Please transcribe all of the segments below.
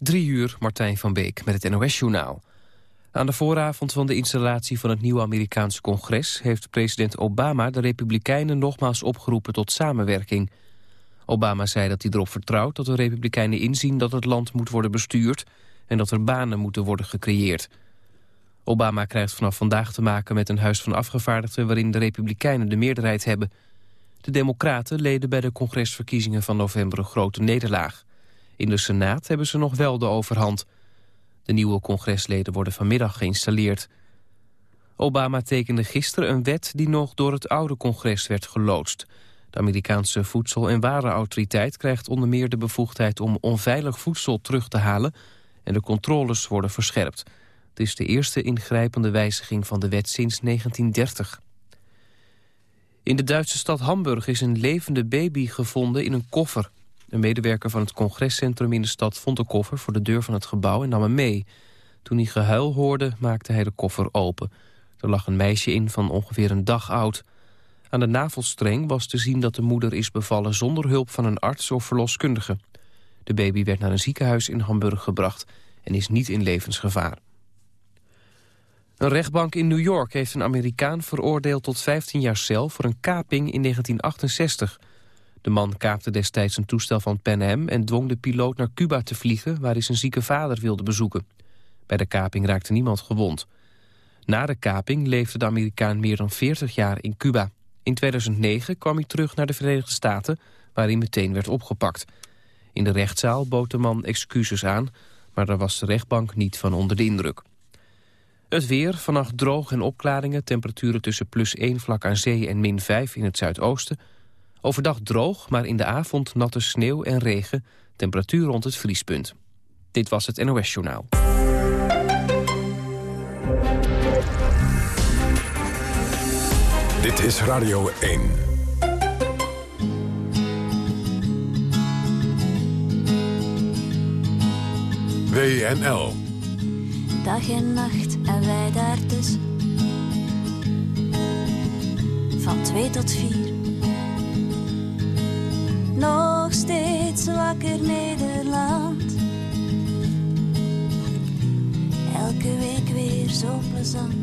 Drie uur, Martijn van Beek met het NOS-journaal. Aan de vooravond van de installatie van het nieuwe Amerikaanse congres... heeft president Obama de Republikeinen nogmaals opgeroepen tot samenwerking. Obama zei dat hij erop vertrouwt dat de Republikeinen inzien... dat het land moet worden bestuurd en dat er banen moeten worden gecreëerd. Obama krijgt vanaf vandaag te maken met een huis van afgevaardigden... waarin de Republikeinen de meerderheid hebben. De Democraten leden bij de congresverkiezingen van november een grote nederlaag. In de Senaat hebben ze nog wel de overhand. De nieuwe congresleden worden vanmiddag geïnstalleerd. Obama tekende gisteren een wet die nog door het oude congres werd geloodst. De Amerikaanse Voedsel- en Warenautoriteit krijgt onder meer de bevoegdheid om onveilig voedsel terug te halen en de controles worden verscherpt. Het is de eerste ingrijpende wijziging van de wet sinds 1930. In de Duitse stad Hamburg is een levende baby gevonden in een koffer. Een medewerker van het congrescentrum in de stad vond de koffer voor de deur van het gebouw en nam hem mee. Toen hij gehuil hoorde, maakte hij de koffer open. Er lag een meisje in van ongeveer een dag oud. Aan de navelstreng was te zien dat de moeder is bevallen zonder hulp van een arts of verloskundige. De baby werd naar een ziekenhuis in Hamburg gebracht en is niet in levensgevaar. Een rechtbank in New York heeft een Amerikaan veroordeeld tot 15 jaar cel voor een kaping in 1968. De man kaapte destijds een toestel van Pan Am en dwong de piloot naar Cuba te vliegen waar hij zijn zieke vader wilde bezoeken. Bij de kaping raakte niemand gewond. Na de kaping leefde de Amerikaan meer dan 40 jaar in Cuba. In 2009 kwam hij terug naar de Verenigde Staten waar hij meteen werd opgepakt. In de rechtszaal bood de man excuses aan, maar daar was de rechtbank niet van onder de indruk. Het weer, vannacht droog en opklaringen, temperaturen tussen plus 1 vlak aan zee en min 5 in het zuidoosten. Overdag droog, maar in de avond natte sneeuw en regen, temperatuur rond het vriespunt. Dit was het NOS Journaal. Dit is Radio 1. WNL. Dag en nacht en wij daar tussen. Van twee tot vier. Nog steeds wakker Nederland. Elke week weer zo plezant.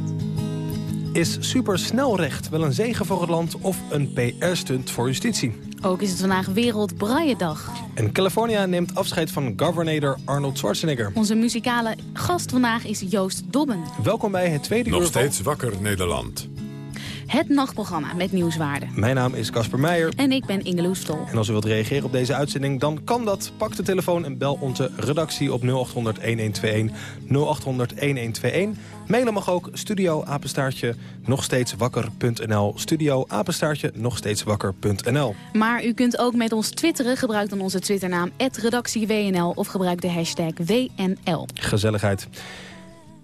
Is supersnelrecht wel een zegen voor het land of een PR-stunt voor justitie? Ook is het vandaag Wereld Brailledag. En California neemt afscheid van governator Arnold Schwarzenegger. Onze muzikale gast vandaag is Joost Dobben. Welkom bij het tweede Nog uur van... steeds wakker Nederland. Het nachtprogramma met nieuwswaarde. Mijn naam is Casper Meijer. En ik ben Ingeloes Stol. En als u wilt reageren op deze uitzending, dan kan dat. Pak de telefoon en bel onze redactie op 0800-1121. 0800-1121. Mailen mag ook studio apenstaartje nog steeds wakker.nl. Studio apenstaartje nog steeds wakker.nl. Maar u kunt ook met ons twitteren. Gebruik dan onze twitternaam @redactieWNL of gebruik de hashtag WNL. Gezelligheid.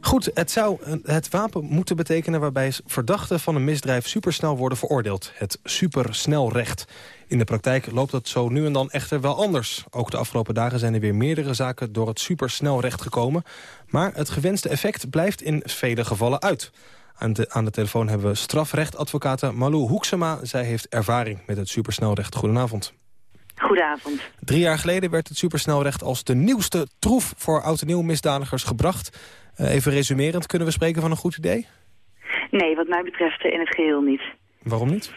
Goed, het zou het wapen moeten betekenen waarbij verdachten van een misdrijf supersnel worden veroordeeld. Het supersnelrecht. In de praktijk loopt dat zo nu en dan echter wel anders. Ook de afgelopen dagen zijn er weer meerdere zaken door het supersnelrecht gekomen. Maar het gewenste effect blijft in vele gevallen uit. Aan de, aan de telefoon hebben we strafrechtadvocate Malou Hoeksema. Zij heeft ervaring met het supersnelrecht. Goedenavond. Goedenavond. Drie jaar geleden werd het supersnelrecht als de nieuwste troef voor oud en nieuw misdadigers gebracht. Eh, even resumerend, kunnen we spreken van een goed idee? Nee, wat mij betreft eh, in het geheel niet. Waarom niet?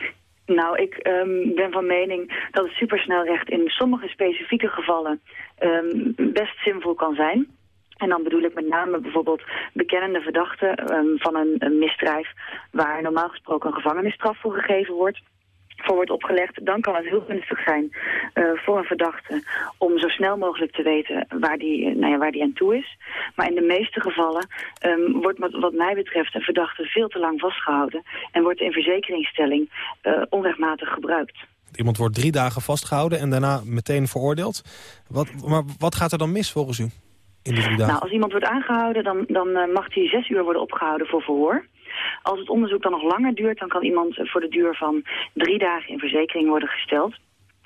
Nou, ik ehm, ben van mening dat het supersnelrecht in sommige specifieke gevallen ehm, best zinvol kan zijn. En dan bedoel ik met name bijvoorbeeld bekennende verdachten ehm, van een, een misdrijf waar normaal gesproken een gevangenisstraf voor gegeven wordt voor wordt opgelegd, dan kan het heel gunstig zijn eh, voor een verdachte om zo snel mogelijk te weten waar die, eh, nou ja, waar die aan toe is. Maar in de meeste gevallen ehm, wordt wat, wat mij betreft een verdachte veel te lang vastgehouden en wordt in verzekeringsstelling eh, onrechtmatig gebruikt. Iemand wordt drie dagen vastgehouden en daarna meteen veroordeeld. Wat, maar wat gaat er dan mis volgens u in die drie dagen? Nou, als iemand wordt aangehouden, dan, dan mag hij zes uur worden opgehouden voor verhoor. Als het onderzoek dan nog langer duurt, dan kan iemand eh, voor de duur van drie dagen in verzekering worden gesteld.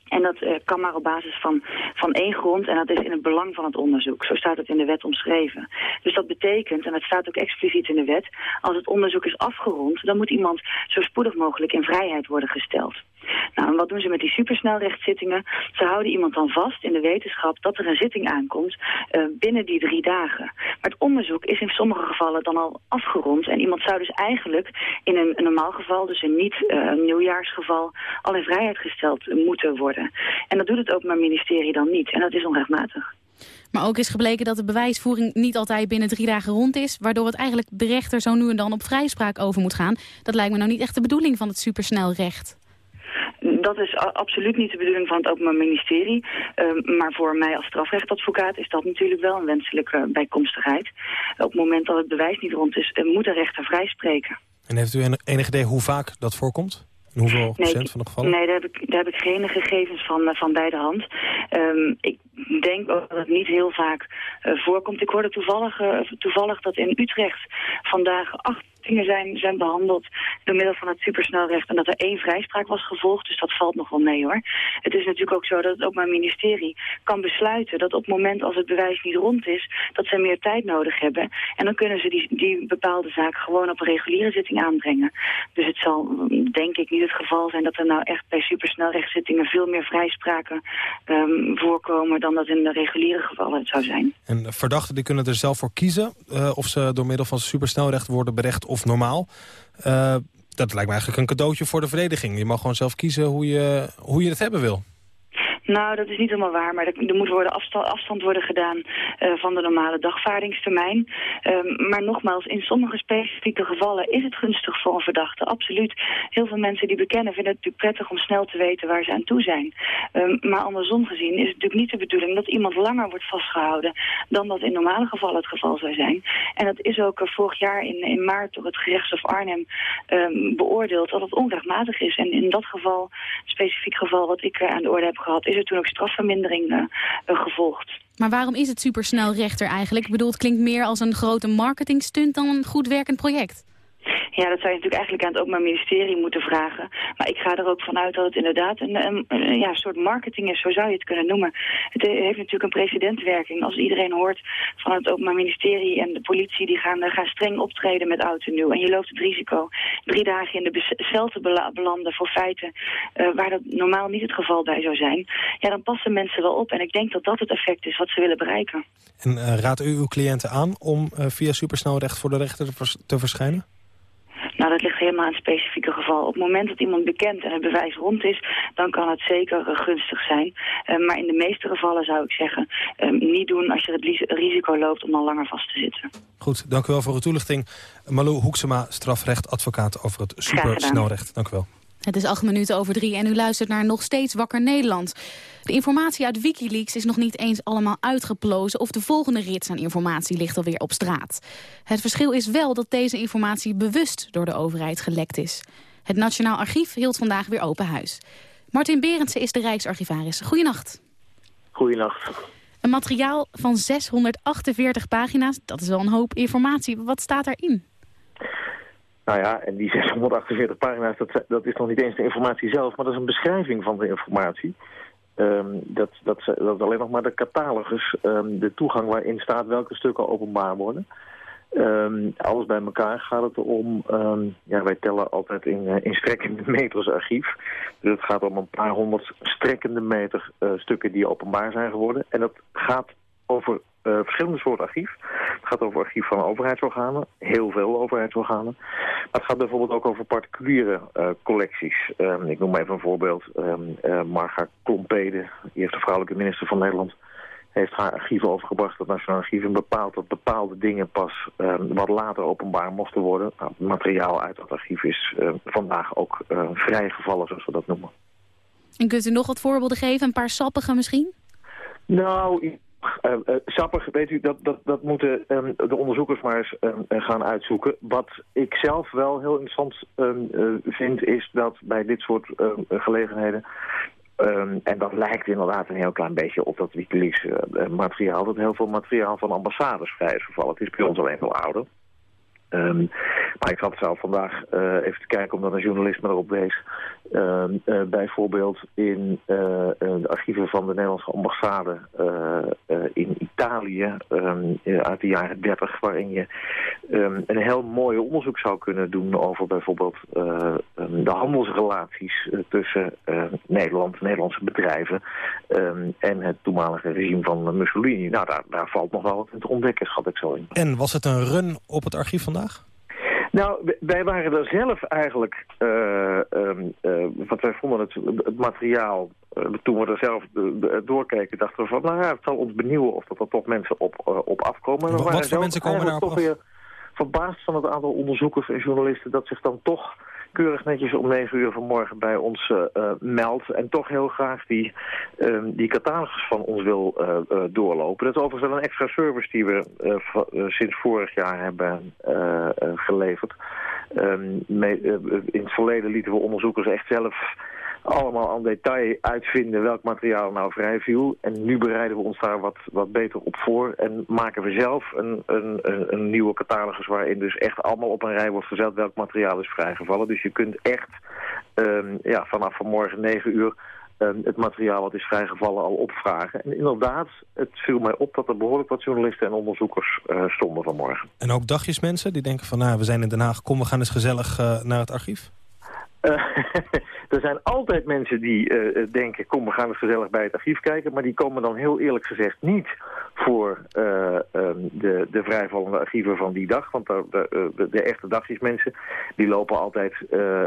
En dat eh, kan maar op basis van, van één grond en dat is in het belang van het onderzoek. Zo staat het in de wet omschreven. Dus dat betekent, en dat staat ook expliciet in de wet, als het onderzoek is afgerond, dan moet iemand zo spoedig mogelijk in vrijheid worden gesteld. Nou, en wat doen ze met die supersnelrechtszittingen? Ze houden iemand dan vast in de wetenschap dat er een zitting aankomt uh, binnen die drie dagen. Maar het onderzoek is in sommige gevallen dan al afgerond. En iemand zou dus eigenlijk in een, normaal geval, dus een niet uh, nieuwjaarsgeval, al in vrijheid gesteld moeten worden. En dat doet het Openbaar Ministerie dan niet. En dat is onrechtmatig. Maar ook is gebleken dat de bewijsvoering niet altijd binnen drie dagen rond is... waardoor het eigenlijk de rechter zo nu en dan op vrijspraak over moet gaan. Dat lijkt me nou niet echt de bedoeling van het supersnelrecht. Dat is absoluut niet de bedoeling van het Openbaar Ministerie. Uh, maar voor mij als strafrechtadvocaat is dat natuurlijk wel een wenselijke bijkomstigheid. Op het moment dat het bewijs niet rond is, uh, moet de rechter vrijspreken. En heeft u enig idee hoe vaak dat voorkomt? In hoeveel nee, procent van de gevallen? Nee, daar heb ik, daar heb ik geen gegevens van, uh, van bij de hand. Um, ik denk ook dat het niet heel vaak uh, voorkomt. Ik hoorde toevallig, uh, toevallig dat in Utrecht vandaag acht zijn, zijn behandeld door middel van het supersnelrecht en dat er één vrijspraak was gevolgd. Dus dat valt nog wel mee hoor. Het is natuurlijk ook zo dat het ook mijn ministerie kan besluiten dat op het moment als het bewijs niet rond is, dat ze meer tijd nodig hebben. En dan kunnen ze die, die bepaalde zaak gewoon op een reguliere zitting aanbrengen. Dus het zal denk ik niet het geval zijn dat er nou echt bij supersnelrechtszittingen veel meer vrijspraken um, voorkomen dan dat in de reguliere gevallen het zou zijn. En verdachten die kunnen er zelf voor kiezen uh, of ze door middel van supersnelrecht worden berecht of normaal. Uh, dat lijkt me eigenlijk een cadeautje voor de vereniging. Je mag gewoon zelf kiezen hoe je, hoe je het hebben wil. Nou, dat is niet helemaal waar, maar er, moet worden afstand, afstand worden gedaan uh, van de normale dagvaardingstermijn. Um, maar nogmaals, in sommige specifieke gevallen is het gunstig voor een verdachte, absoluut. Heel veel mensen die bekennen vinden het natuurlijk prettig om snel te weten waar ze aan toe zijn. Um, maar andersom gezien is het natuurlijk niet de bedoeling dat iemand langer wordt vastgehouden dan dat in normale gevallen het geval zou zijn. En dat is ook uh, vorig jaar in, in maart door het gerechtshof Arnhem um, beoordeeld dat het onrechtmatig is. En in dat geval, specifiek geval wat ik uh, aan de orde heb gehad, is er toen ook strafvermindering uh, uh, gevolgd. Maar waarom is het supersnel rechter eigenlijk? Ik bedoel, het klinkt meer als een grote marketingstunt dan een goed werkend project. Ja, dat zou je natuurlijk eigenlijk aan het Openbaar Ministerie moeten vragen. Maar ik ga er ook vanuit dat het inderdaad een, een, ja, soort marketing is, zo zou je het kunnen noemen. Het heeft natuurlijk een precedentwerking. Als iedereen hoort van het Openbaar Ministerie en de politie, die gaan, gaan streng optreden met oud en nieuw. En je loopt het risico drie dagen in de cel te belanden voor feiten uh, waar dat normaal niet het geval bij zou zijn. Ja, dan passen mensen wel op. En ik denk dat dat het effect is wat ze willen bereiken. En uh, raadt u uw cliënten aan om uh, via supersnelrecht voor de rechter te verschijnen? Nou, dat ligt helemaal aan het specifieke geval. Op het moment dat iemand bekend en het bewijs rond is, dan kan het zeker uh, gunstig zijn. Uh, maar in de meeste gevallen zou ik zeggen, uh, niet doen als je het risico loopt om dan langer vast te zitten. Goed, dank u wel voor uw toelichting. Malou Hoeksema, strafrechtadvocaat over het supersnelrecht. Dank u wel. Het is acht minuten over drie en u luistert naar Nog Steeds Wakker Nederland. De informatie uit Wikileaks is nog niet eens allemaal uitgeplozen... of de volgende rits aan informatie ligt alweer op straat. Het verschil is wel dat deze informatie bewust door de overheid gelekt is. Het Nationaal Archief hield vandaag weer open huis. Martin Berendsen is de Rijksarchivaris. Goedenacht. Goedenacht. Een materiaal van 648 pagina's, dat is wel een hoop informatie. Wat staat daarin? Nou ja, en die 648 pagina's, dat, dat is nog niet eens de informatie zelf, maar dat is een beschrijving van de informatie. Um, dat, dat, dat alleen nog maar de catalogus, um, de toegang waarin staat welke stukken openbaar worden. Um, alles bij elkaar gaat het om, ja, wij tellen altijd in, uh, in strekkende meters archief. Dus het gaat om een paar honderd strekkende meter uh, stukken die openbaar zijn geworden. En dat gaat over uh, verschillende soorten archief. Het gaat over archief van overheidsorganen, heel veel overheidsorganen. Maar het gaat bijvoorbeeld ook over particuliere uh, collecties. Um, ik noem even een voorbeeld. Um, uh, Marga Klompede, die heeft de vrouwelijke minister van Nederland heeft haar archieven overgebracht. Het Nationaal Archief en bepaalt dat bepaalde dingen pas um, wat later openbaar mochten worden. Nou, het materiaal uit dat archief is vandaag ook vrijgevallen, zoals we dat noemen. En kunt u nog wat voorbeelden geven? Een paar sappige misschien? Nou, uh, sappig, weet u, dat, dat, dat moeten um, de onderzoekers maar eens um, gaan uitzoeken. Wat ik zelf wel heel interessant uh, vind, is dat bij dit soort gelegenheden... en dat lijkt inderdaad een heel klein beetje op dat Wikileaks materiaal... dat heel veel materiaal van ambassades vrij is gevallen. Het is bij ons alleen veel ouder. Maar ik zat zelf vandaag uh, even te kijken omdat een journalist me erop wees. Uh, uh, bijvoorbeeld in de archieven van de Nederlandse ambassade in Italië ehm, uit de jaren 30... waarin je ehm, een heel mooi onderzoek zou kunnen doen over bijvoorbeeld ehm, de handelsrelaties tussen Nederland, Nederlandse bedrijven en het toenmalige regime van Mussolini. Nou, daar, daar valt nog wel wat te ontdekken, schat ik zo in. En was het een run op het archief vandaag? Nou, wij waren er zelf eigenlijk, uh, wat wij vonden het, het materiaal, uh, toen we er zelf doorkeken, dachten we van, nou ja, het zal ons benieuwen of dat er toch mensen op, op afkomen. En wat voor mensen komen daarop toch af? Weer verbaasd van het aantal onderzoekers en journalisten dat zich dan toch keurig netjes om 9 uur vanmorgen bij ons uh, meldt... en toch heel graag die, uh, die catalogus van ons wil uh, doorlopen. Dat is overigens wel een extra service die we sinds vorig jaar hebben geleverd. Ehm, mee, in het verleden lieten we onderzoekers echt zelf allemaal aan detail uitvinden welk materiaal nou vrij viel. En nu bereiden we ons daar wat, wat beter op voor. En maken we zelf een, een, een, nieuwe catalogus waarin dus echt allemaal op een rij wordt gezet welk materiaal is vrijgevallen. Dus je kunt echt um, ja, vanaf vanmorgen 9 uur um, het materiaal wat is vrijgevallen al opvragen. En inderdaad, het viel mij op dat er behoorlijk wat journalisten en onderzoekers uh, stonden vanmorgen. En ook dagjesmensen die denken van nou, we zijn in Den Haag, kom we gaan eens gezellig uh, naar het archief? Uh, er zijn altijd mensen die uh, denken, kom we gaan eens gezellig bij het archief kijken. Maar die komen dan heel eerlijk gezegd niet voor uh, um, de, de vrijvallende archieven van die dag. Want de, de, de echte dagjesmensen die lopen altijd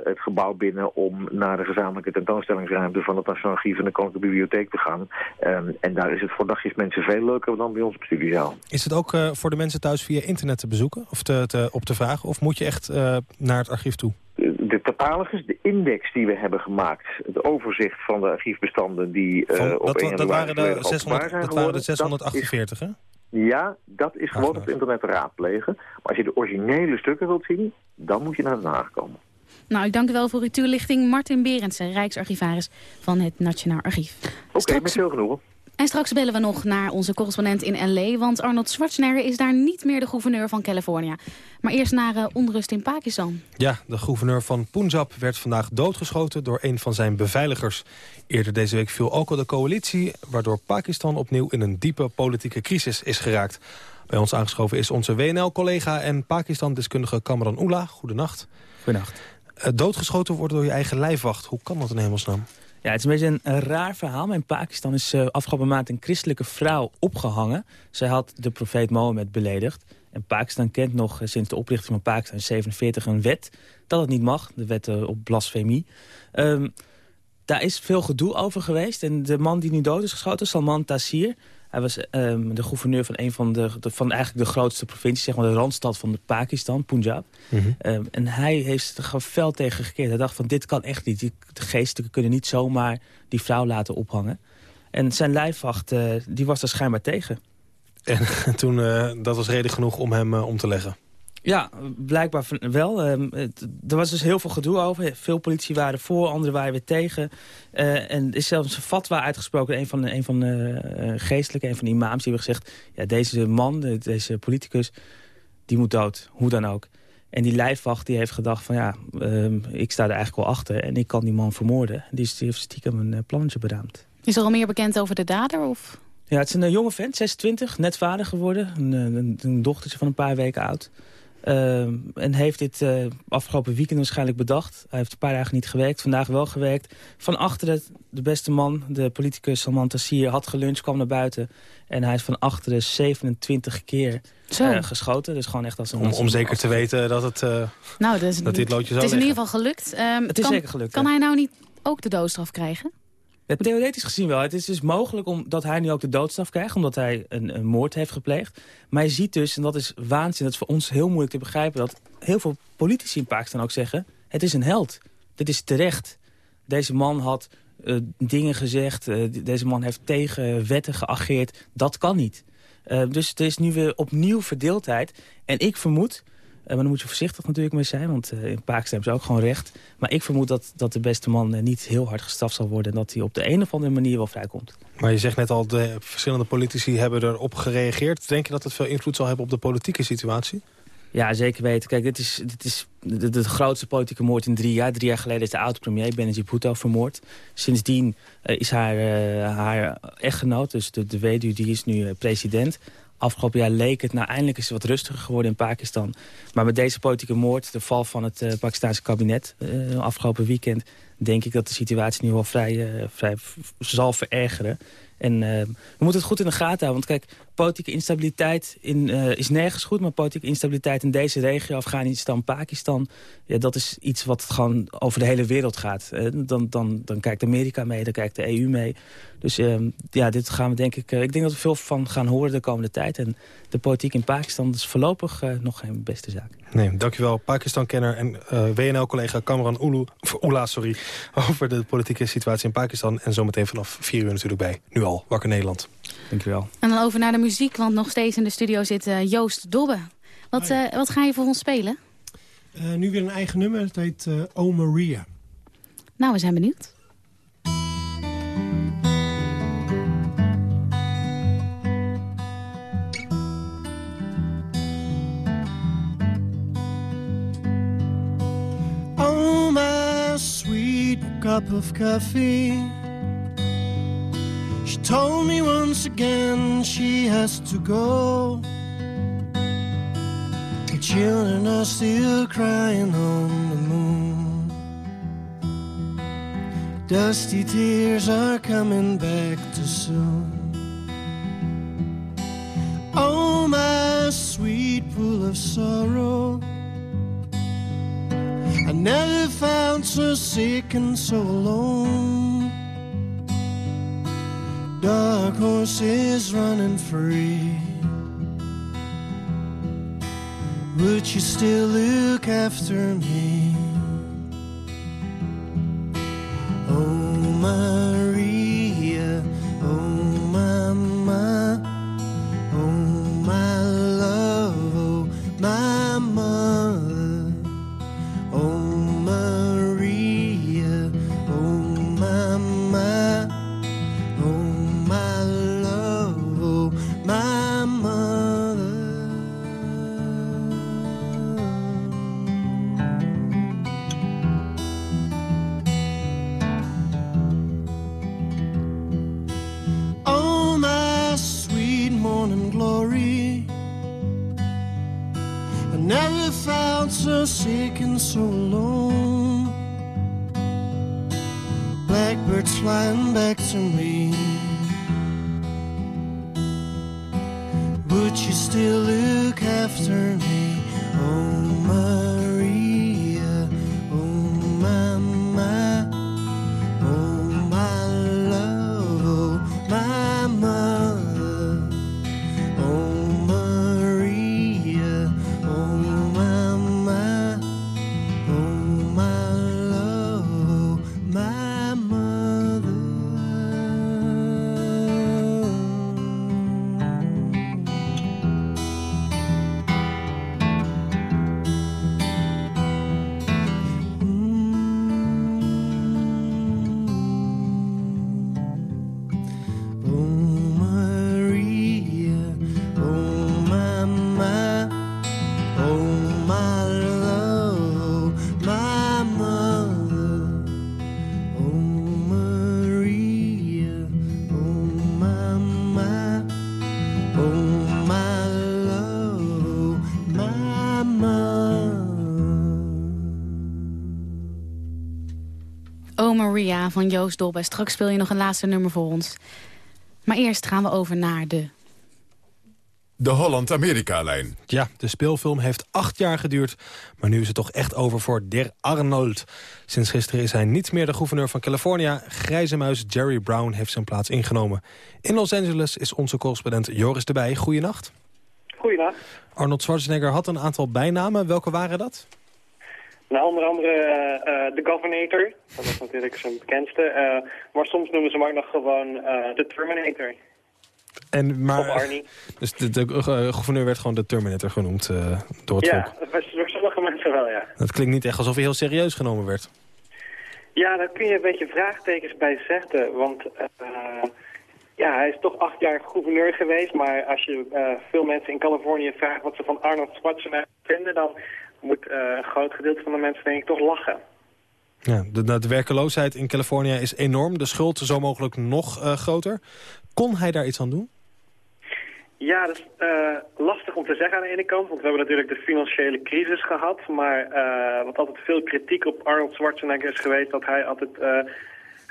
het gebouw binnen om naar de gezamenlijke tentoonstellingsruimte van het Nationaal Archief en de Koninklijke Bibliotheek te gaan. Um, en daar is het voor dagjesmensen veel leuker dan bij ons op studiezaal. Is het ook voor de mensen thuis via internet te bezoeken of te, te, op te vragen? Of moet je echt naar het archief toe? De catalogus, de index die we hebben gemaakt, het overzicht van de archiefbestanden die uh, van, op dat, 1 dat waren de 600, zijn dat waren de 648, hè? Ja, dat is gewoon op het internet te raadplegen. Maar als je de originele stukken wilt zien, dan moet je naar Den Haag komen. Nou, ik dank u wel voor uw toelichting. Martin Berendsen, Rijksarchivaris van het Nationaal Archief. Oké, okay, Straks... met veel genoegen. En straks bellen we nog naar onze correspondent in L.A., want Arnold Schwarzenegger is daar niet meer de gouverneur van Californië. Maar eerst naar uh, onrust in Pakistan. Ja, de gouverneur van Punjab werd vandaag doodgeschoten door een van zijn beveiligers. Eerder deze week viel ook al de coalitie, waardoor Pakistan opnieuw in een diepe politieke crisis is geraakt. Bij ons aangeschoven is onze WNL-collega en Pakistan-deskundige Kamran Oela. Goedenacht. Goedenacht. Uh, doodgeschoten worden door je eigen lijfwacht. Hoe kan dat in hemelsnaam? Ja, het is een beetje een, raar verhaal. Maar in Pakistan is uh, afgelopen maand een christelijke vrouw opgehangen. Zij had de profeet Mohammed beledigd. En Pakistan kent nog uh, sinds de oprichting van Pakistan in 47 een wet dat het niet mag. De wet uh, op blasfemie. Um, daar is veel gedoe over geweest. En de man die nu dood is geschoten, Salman Tassir... Hij was um, de gouverneur van een van de, de, van eigenlijk de grootste provincies, zeg maar de randstad van de Pakistan, Punjab. Mm -hmm. um, en hij heeft er fel tegen gekeerd. Hij dacht van dit kan echt niet. Die, de geestelijken kunnen niet zomaar die vrouw laten ophangen. En zijn lijfwacht, uh, die was er schijnbaar tegen. En toen, uh, dat was reden genoeg om hem uh, om te leggen? Ja, blijkbaar wel. Het, er was dus heel veel gedoe over. Veel politie waren voor, anderen waren weer tegen. Uh, en er is zelfs een fatwa uitgesproken. Een van de, een van de uh, geestelijke, een van de imams, die hebben gezegd... ja, deze man, deze politicus, die moet dood. Hoe dan ook. En die lijfwacht die heeft gedacht van ja, um, ik sta er eigenlijk wel achter... en ik kan die man vermoorden. Die, is, die heeft stiekem een uh, plannetje beraamd. Is er al meer bekend over de dader? Of? Ja, het is een jonge vent, 26, net vader geworden. Een, een, een dochtertje van een paar weken oud. Uh, en heeft dit uh, afgelopen weekend waarschijnlijk bedacht. Hij heeft een paar dagen niet gewerkt, vandaag wel gewerkt. Van achteren, de beste man, de politicus Salman Tassir, had geluncht, kwam naar buiten. En hij is van achteren 27 keer uh, geschoten. Dus gewoon echt als een... Om, om zeker te weten dat, het, nou, dat, is, dat dit loodje Het is in ieder geval gelukt. Um, het is kan, zeker gelukt. Kan hij nou niet ook de doodstraf krijgen? Theoretisch gezien wel. Het is dus mogelijk omdat hij nu ook de doodstraf krijgt... omdat hij een, een, moord heeft gepleegd. Maar je ziet dus, en dat is waanzin... dat is voor ons heel moeilijk te begrijpen... dat heel veel politici in Pakistan ook zeggen... het is een held. Dit is terecht. Deze man had uh, dingen gezegd. Uh, deze man heeft tegen wetten geageerd. Dat kan niet. Uh, dus er is nu weer opnieuw verdeeldheid. En ik vermoed... Uh, maar dan moet je voorzichtig natuurlijk mee zijn, want uh, in Pakistan hebben ze ook gewoon recht. Maar ik vermoed dat, dat de beste man uh, niet heel hard gestraft zal worden... en dat hij op de een of andere manier wel vrijkomt. Maar je zegt net al, de verschillende politici hebben erop gereageerd. Denk je dat het veel invloed zal hebben op de politieke situatie? Ja, zeker weten. Kijk, dit is, dit is de, de, grootste politieke moord in drie jaar. Drie jaar geleden is de oud-premier Benazir Bhutto vermoord. Sindsdien uh, is haar, uh, haar echtgenoot, dus de, de weduwe, die is nu uh, president. Afgelopen jaar leek het, nou eindelijk is het wat rustiger geworden in Pakistan. Maar met deze politieke moord, de val van het uh, Pakistanse kabinet afgelopen weekend... denk ik dat de situatie nu wel vrij, vrij zal verergeren. En we moeten het goed in de gaten houden. Want kijk, politieke instabiliteit in, uh, is nergens goed... maar politieke instabiliteit in deze regio, Afghanistan, Pakistan... Ja, dat is iets wat gewoon over de hele wereld gaat. Uh, dan, dan, dan kijkt Amerika mee, dan kijkt de EU mee. Dus ehm, ja, dit gaan we denk ik... ik denk dat we veel van gaan horen de komende tijd. En de politiek in Pakistan is voorlopig nog geen beste zaak. Nee, dankjewel. Pakistan-kenner en WNL-collega Kamran Ulu, Oela sorry, over de politieke situatie in Pakistan. En zometeen vanaf vier uur natuurlijk bij. Nu al, Wakker Nederland. Dankjewel. En dan over naar de muziek, want nog steeds in de studio zit uh, Joost Dobbe. Wat, uh, wat ga je voor ons spelen? Uh, nu weer een eigen nummer, het heet Oh Maria. Nou, we zijn benieuwd. Oh, my sweet cup of coffee She told me once again she has to go. The children are still crying on the moon. Dusty tears are coming back too soon. Oh, my sweet pool of sorrow. I never felt so sick and so alone. Dark horses running free. Would you still look after me? Oh, Maria, Maria van Joost Dobbe. Straks speel je nog een laatste nummer voor ons. Maar eerst gaan we over naar de... De Holland-Amerika-lijn. Ja, de speelfilm heeft acht jaar geduurd, maar nu is het toch echt over voor Der Arnold. Sinds gisteren is hij niet meer de gouverneur van California. Grijze muis Jerry Brown heeft zijn plaats ingenomen. In Los Angeles is onze correspondent Joris erbij. Goeienacht. Goeienacht. Arnold Schwarzenegger had een aantal bijnamen. Welke waren dat? Nou, onder andere eh, de Governator. Dat was natuurlijk zijn bekendste. Eh, maar soms noemen ze hem ook nog gewoon eh, de Terminator. En, maar, Of Arnie. Dus de, de eh, gouverneur werd gewoon de Terminator genoemd eh, door het Ja, volk. was door sommige mensen wel, ja. Dat klinkt niet echt alsof hij heel serieus genomen werd. Ja, daar kun je een beetje vraagtekens bij zetten. Want eh, Ja, hij is toch acht jaar gouverneur geweest. Maar als je uh, veel mensen in Californië vraagt wat ze van Arnold Schwarzenegger vinden... dan moet uh, een groot gedeelte van de mensen denk ik toch lachen. Ja, de, de werkeloosheid in Californië is enorm. De schuld zo mogelijk nog uh, groter. Kon hij daar iets aan doen? Ja, dat is uh, lastig om te zeggen aan de ene kant, want we hebben natuurlijk de financiële crisis gehad. Maar uh, wat altijd veel kritiek op Arnold Schwarzenegger is geweest, dat hij altijd... Uh,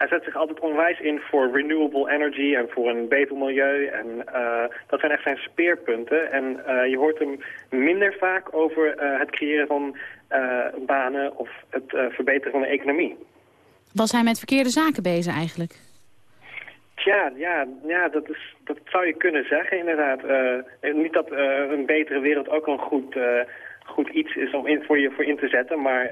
hij zet zich altijd onwijs in voor renewable energy en voor een beter milieu. En uh, dat zijn echt zijn speerpunten. En uh, je hoort hem minder vaak over uh, het creëren van banen of het verbeteren van de economie. Was hij met verkeerde zaken bezig eigenlijk? Tja, ja, ja dat, is, dat zou je kunnen zeggen inderdaad. Niet dat een betere wereld ook een goed, goed iets is om in, voor je voor in te zetten, maar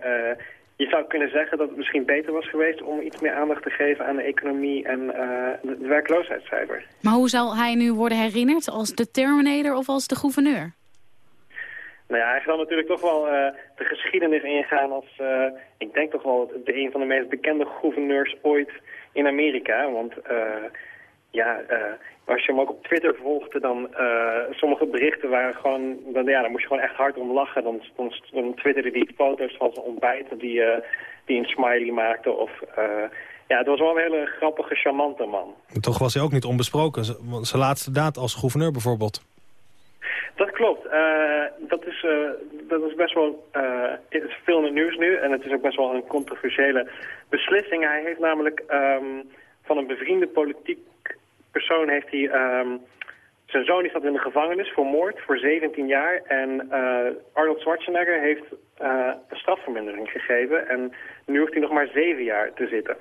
je zou kunnen zeggen dat het misschien beter was geweest om iets meer aandacht te geven aan de economie en de, de werkloosheidscijfer. Maar hoe zal hij nu worden herinnerd? Als de Terminator of als de gouverneur? Nou ja, hij zal natuurlijk toch wel uh, de geschiedenis ingaan als, uh, ik denk toch wel, de een van de meest bekende gouverneurs ooit in Amerika. Want ja, als je hem ook op Twitter volgde, dan sommige berichten waren gewoon, dan, ja, dan moest je gewoon echt hard om lachen. Dan, dan, dan twitterde hij foto's van zijn ontbijt die, die een smiley maakte of... Ja, het was wel een hele grappige, charmante man. toch was hij ook niet onbesproken. Zijn laatste daad als gouverneur bijvoorbeeld. Dat klopt. Uh, dat, is, uh, dat is best wel uh, het is veel in het nieuws nu. En het is ook best wel een controversiële beslissing. Hij heeft namelijk um, van een bevriende politiek persoon heeft hij... Um, zijn zoon die zat in de gevangenis voor moord voor 17 jaar. En Arnold Schwarzenegger heeft een strafvermindering gegeven. En nu hoeft hij nog maar 7 jaar te zitten.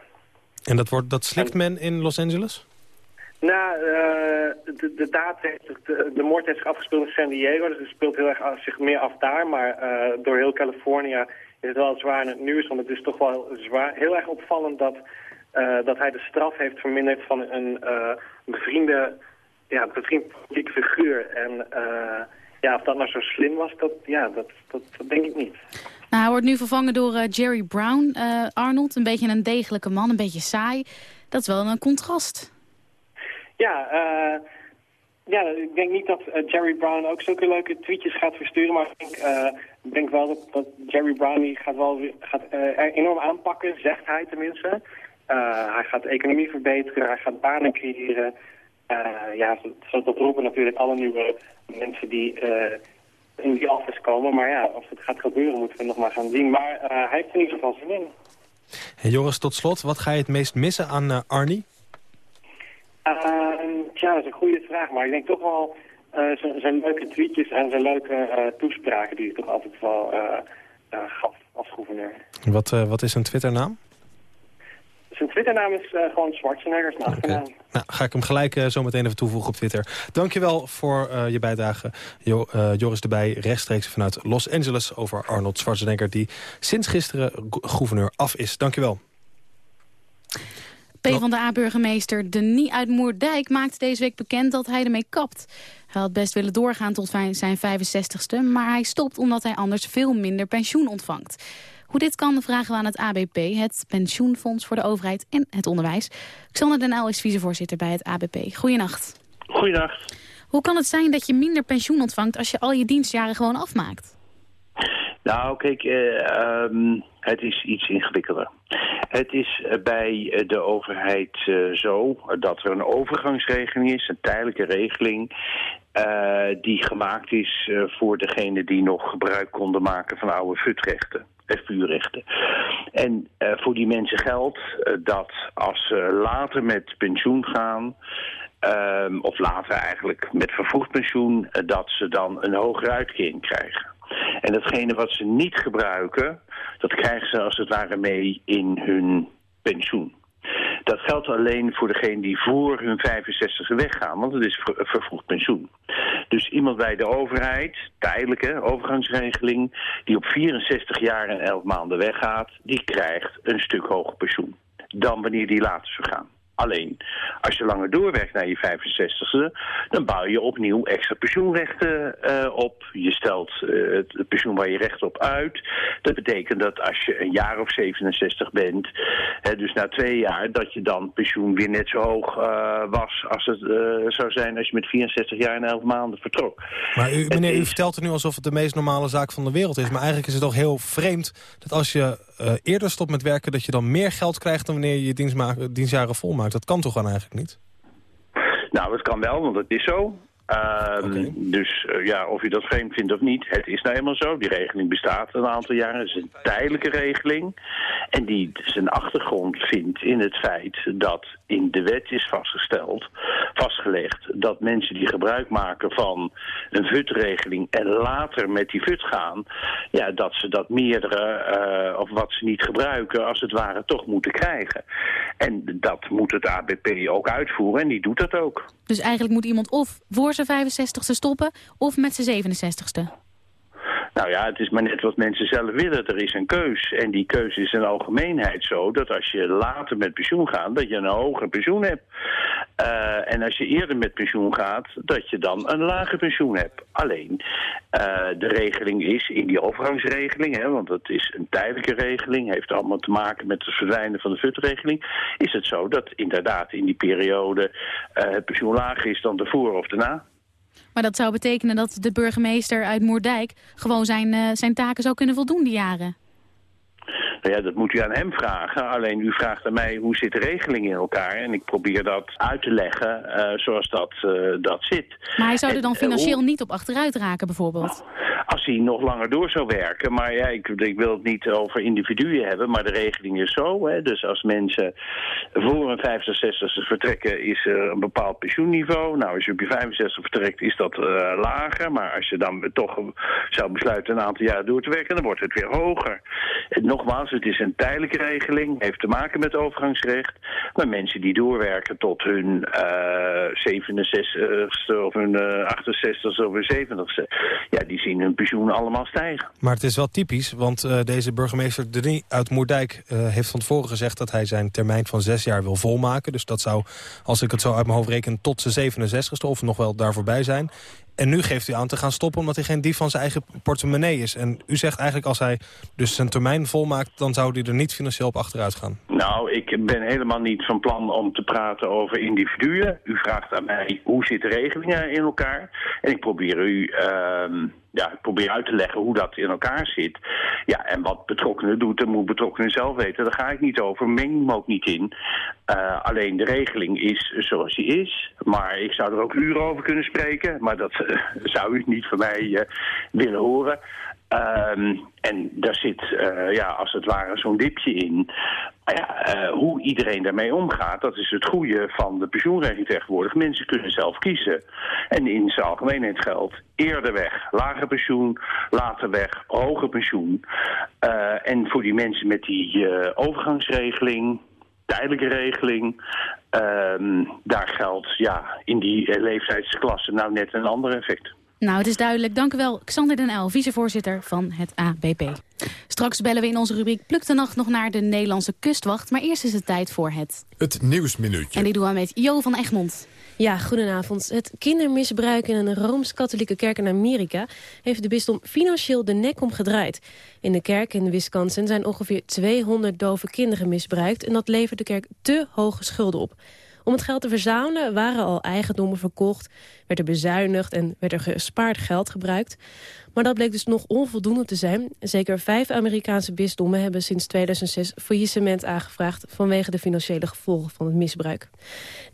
En dat, wordt, dat slikt men in Los Angeles? Nou, uh, de, de, daad heeft, de, de, moord heeft zich afgespeeld in San Diego, dus het speelt heel erg af, zich meer af daar. Maar door heel Californië is het wel zwaar in het nieuws, want het is toch wel zwaar, heel erg opvallend dat, dat hij de straf heeft verminderd van een bevriende, ja, bevriend figuur. En ja, of dat nou zo slim was, dat, ja, dat, dat, dat denk ik niet. Nou, hij wordt nu vervangen door Jerry Brown, Arnold. Een beetje een degelijke man, een beetje saai. Dat is wel een contrast. Ja, ja, ik denk niet dat uh, Jerry Brown ook zulke leuke tweetjes gaat versturen. Maar ik denk, uh, ik denk wel dat, dat, Jerry Brown die gaat wel gaat, enorm aanpakken, zegt hij tenminste. Hij gaat de economie verbeteren, hij gaat banen creëren. ja, zo, dat roepen natuurlijk alle nieuwe mensen die in die office komen. Maar ja, of het gaat gebeuren moeten we nog maar gaan zien. Maar hij heeft in ieder geval zin in. Hey Joris, tot slot, wat ga je het meest missen aan Arnie? Uh, ja, dat is een goede vraag. Maar ik denk toch wel uh, zijn leuke tweetjes en zijn leuke uh, toespraken die hij toch altijd wel uh, gaf als gouverneur. Wat, wat is zijn Twitternaam? Zijn Twitternaam is gewoon Schwarzenegger. Okay. Nou, ga ik hem gelijk zo meteen even toevoegen op Twitter. Dankjewel voor je bijdrage, jo Joris de Bij, rechtstreeks vanuit Los Angeles... over Arnold Schwarzenegger, die sinds gisteren gouverneur af is. Dankjewel. PvdA-burgemeester Denis uit Moerdijk maakt deze week bekend dat hij ermee kapt. Hij had best willen doorgaan tot zijn 65ste, maar hij stopt omdat hij anders veel minder pensioen ontvangt. Hoe dit kan vragen we aan het ABP, het pensioenfonds voor de overheid en het onderwijs. Xander Den L is vicevoorzitter bij het ABP. Goedenacht. Goedenacht. Hoe kan het zijn dat je minder pensioen ontvangt als je al je dienstjaren gewoon afmaakt? Nou, kijk, uh, um, het is iets ingewikkelder. Het is eh, bij de overheid uh, zo dat er een overgangsregeling is, een tijdelijke regeling, uh, die gemaakt is voor degene die nog gebruik konden maken van oude futrechten. FPU-rechten. En voor die mensen geldt dat als ze later met pensioen gaan, ehm, of later eigenlijk met vervroegd pensioen, dat ze dan een hogere uitkering krijgen. En datgene wat ze niet gebruiken, dat krijgen ze als het ware mee in hun pensioen. Dat geldt alleen voor degene die voor hun 65e weggaan, want het is vervroegd pensioen. Dus iemand bij de overheid, tijdelijke overgangsregeling, die op 64 jaar en 11 maanden weggaat, die krijgt een stuk hoger pensioen dan wanneer die later zou gaan. Alleen, als je langer doorwerkt naar je 65ste, dan bouw je opnieuw extra pensioenrechten uh, op. Je stelt uh, het pensioen waar je recht op uit. Dat betekent dat als je een jaar of 67 bent, dus na twee jaar, dat je dan pensioen weer net zo hoog uh, was als het zou zijn als je met 64 jaar en 11 maanden vertrok. Maar u, meneer, is... u vertelt het nu alsof het de meest normale zaak van de wereld is. Maar eigenlijk is het toch heel vreemd dat als je eerder stopt met werken, dat je dan meer geld krijgt dan wanneer je je dienstjaren volmaakt. Dat kan toch gewoon eigenlijk niet? Nou, dat kan wel, want het is zo. Um, Dus uh, ja, of je dat vreemd vindt of niet, het is nou helemaal zo. Die regeling bestaat een aantal jaren. Het is een tijdelijke regeling. En die zijn achtergrond vindt in het feit dat in de wet is vastgesteld, vastgelegd... dat mensen die gebruik maken van een VUT-regeling en later met die VUT gaan... ja, dat ze dat meerdere, uh, of wat ze niet gebruiken, als het ware toch moeten krijgen. En dat moet het ABP ook uitvoeren en die doet dat ook. Dus eigenlijk moet iemand of voor zijn 65ste stoppen of met zijn 67ste? Nou ja, het is maar net wat mensen zelf willen. Er is een keus. En die keus is in algemeenheid zo dat als je later met pensioen gaat, dat je een hoger pensioen hebt. Uh, en als je eerder met pensioen gaat, dat je dan een lager pensioen hebt. Alleen, uh, de regeling is in die overgangsregeling, hè, want het is een tijdelijke regeling, heeft allemaal te maken met het verdwijnen van de VUT-regeling, is het zo dat inderdaad in die periode uh, het pensioen lager is dan ervoor of daarna. Maar dat zou betekenen dat de burgemeester uit Moerdijk... gewoon zijn, uh, zijn taken zou kunnen voldoen die jaren. Nou ja, dat moet u aan hem vragen. Alleen u vraagt aan mij hoe zit de regeling in elkaar. En ik probeer dat uit te leggen uh, zoals dat, uh, dat zit. Maar hij zou er dan financieel niet op achteruit raken bijvoorbeeld? Als hij nog langer door zou werken. Maar ja, ik, ik wil het niet over individuen hebben. Maar de regeling is zo. Hè, dus als mensen voor een 65 60 vertrekken is er een bepaald pensioenniveau. Nou, als je op je 65 vertrekt is dat uh, lager. Maar als je dan toch zou besluiten een aantal jaar door te werken... dan wordt het weer hoger. En nogmaals, het is een tijdelijke regeling. Heeft te maken met overgangsrecht. Maar mensen die doorwerken tot hun uh, 67ste of hun uh, 68ste of hun 70ste... ja, die zien hun pensioen allemaal stijgen. Maar het is wel typisch, want uh, deze burgemeester Denis uit Moerdijk... Heeft van tevoren gezegd dat hij zijn termijn van zes jaar wil volmaken. Dus dat zou, als ik het zo uit mijn hoofd reken, tot zijn 67ste of nog wel daar voorbij zijn. En nu geeft u aan te gaan stoppen omdat hij geen dief van zijn eigen portemonnee is. En u zegt eigenlijk als hij dus zijn termijn volmaakt... dan zou hij er niet financieel op achteruit gaan. Nou, ik ben helemaal niet van plan om te praten over individuen. U vraagt aan mij hoe zitten regelingen in elkaar. En ik probeer u... Uh, ja, ik probeer uit te leggen hoe dat in elkaar zit. Ja, en wat betrokkenen doet, dan moet betrokkenen zelf weten. Daar ga ik niet over, meng me ook niet in. Uh, alleen de regeling is zoals die is. Maar ik zou er ook uren over kunnen spreken. Maar dat uh, zou u niet van mij uh, willen horen. Um, en daar zit, uh, ja, als het ware, zo'n dipje in. Ja, uh, hoe iedereen daarmee omgaat, dat is het goede van de pensioenregeling tegenwoordig. Mensen kunnen zelf kiezen. En in zijn algemeenheid geldt eerder weg, lager pensioen, later weg, hoger pensioen. Uh, en voor die mensen met die overgangsregeling, tijdelijke regeling... Um, daar geldt ja, in die leeftijdsklasse nou net een ander effect. Nou, het is duidelijk. Dank u wel, Xander den El, vicevoorzitter van het ABP. Straks bellen we in onze rubriek Pluk de Nacht nog naar de Nederlandse kustwacht. Maar eerst is het tijd voor het... Het Nieuwsminuutje. En die doen we met Jo van Egmond. Ja, goedenavond. Het kindermisbruik in een Rooms-Katholieke kerk in Amerika... heeft de bisdom financieel de nek omgedraaid. In de kerk in Wisconsin zijn ongeveer 200 dove kinderen misbruikt... en dat levert de kerk te hoge schulden op. Om het geld te verzamelen waren al eigendommen verkocht, werd er bezuinigd en werd er gespaard geld gebruikt. Maar dat bleek dus nog onvoldoende te zijn. Zeker vijf Amerikaanse bisdommen hebben sinds 2006 faillissement aangevraagd vanwege de financiële gevolgen van het misbruik.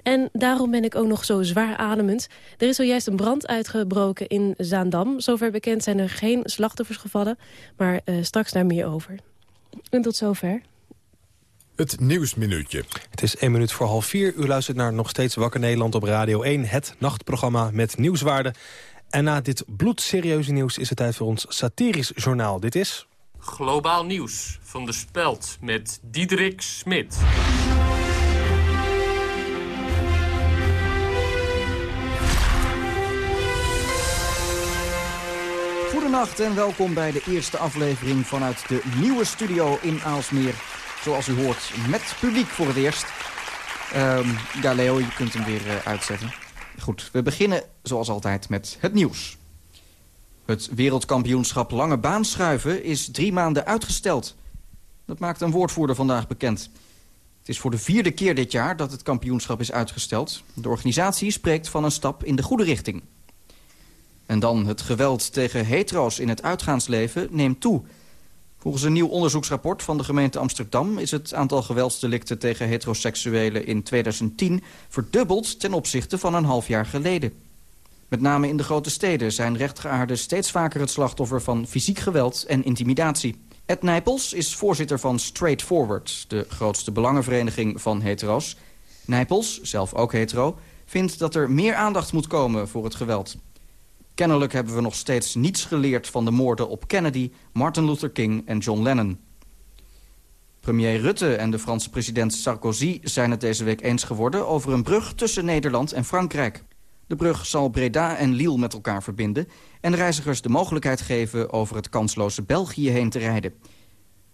En daarom ben ik ook nog zo zwaar ademend. Er is zojuist een brand uitgebroken in Zaandam. Zover bekend zijn er geen slachtoffers gevallen, maar uh, straks daar meer over. En tot zover. Het Nieuwsminuutje. Het is één minuut voor half vier. U luistert naar Nog Steeds Wakker Nederland op Radio 1. Het nachtprogramma met nieuwswaarde. En na dit bloedserieuze nieuws is het tijd voor ons satirisch journaal. Dit is... Globaal Nieuws van de Speld met Diederik Smit. Goedenacht en welkom bij de eerste aflevering vanuit de nieuwe studio in Aalsmeer zoals u hoort, met publiek voor het eerst. Ehm, ja, Leo, je kunt hem weer eh, uitzetten. Goed, we beginnen zoals altijd met het nieuws. Het wereldkampioenschap lange baan schuiven is drie maanden uitgesteld. Dat maakt een woordvoerder vandaag bekend. Het is voor de vierde keer dit jaar dat het kampioenschap is uitgesteld. De organisatie spreekt van een stap in de goede richting. En dan het geweld tegen hetero's in het uitgaansleven neemt toe. Volgens een nieuw onderzoeksrapport van de gemeente Amsterdam... is het aantal geweldsdelicten tegen heteroseksuelen in 2010 verdubbeld... ten opzichte van een half jaar geleden. Met name in de grote steden zijn rechtgeaarden steeds vaker het slachtoffer van fysiek geweld en intimidatie. Ed Nijpels is voorzitter van Straight Forward, de grootste belangenvereniging van hetero's. Nijpels, zelf ook hetero, vindt dat er meer aandacht moet komen voor het geweld. Kennelijk hebben we nog steeds niets geleerd van de moorden op Kennedy, Martin Luther King en John Lennon. Premier Rutte en de Franse president Sarkozy zijn het deze week eens geworden over een brug tussen Nederland en Frankrijk. De brug zal Breda en Lille met elkaar verbinden... en reizigers de mogelijkheid geven over het kansloze België heen te rijden.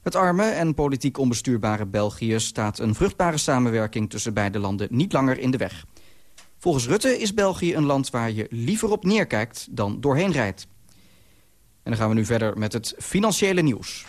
Het arme en politiek onbestuurbare België staat een vruchtbare samenwerking tussen beide landen niet langer in de weg. Volgens Rutte is België een land waar je liever op neerkijkt dan doorheen rijdt. En dan gaan we nu verder met het financiële nieuws.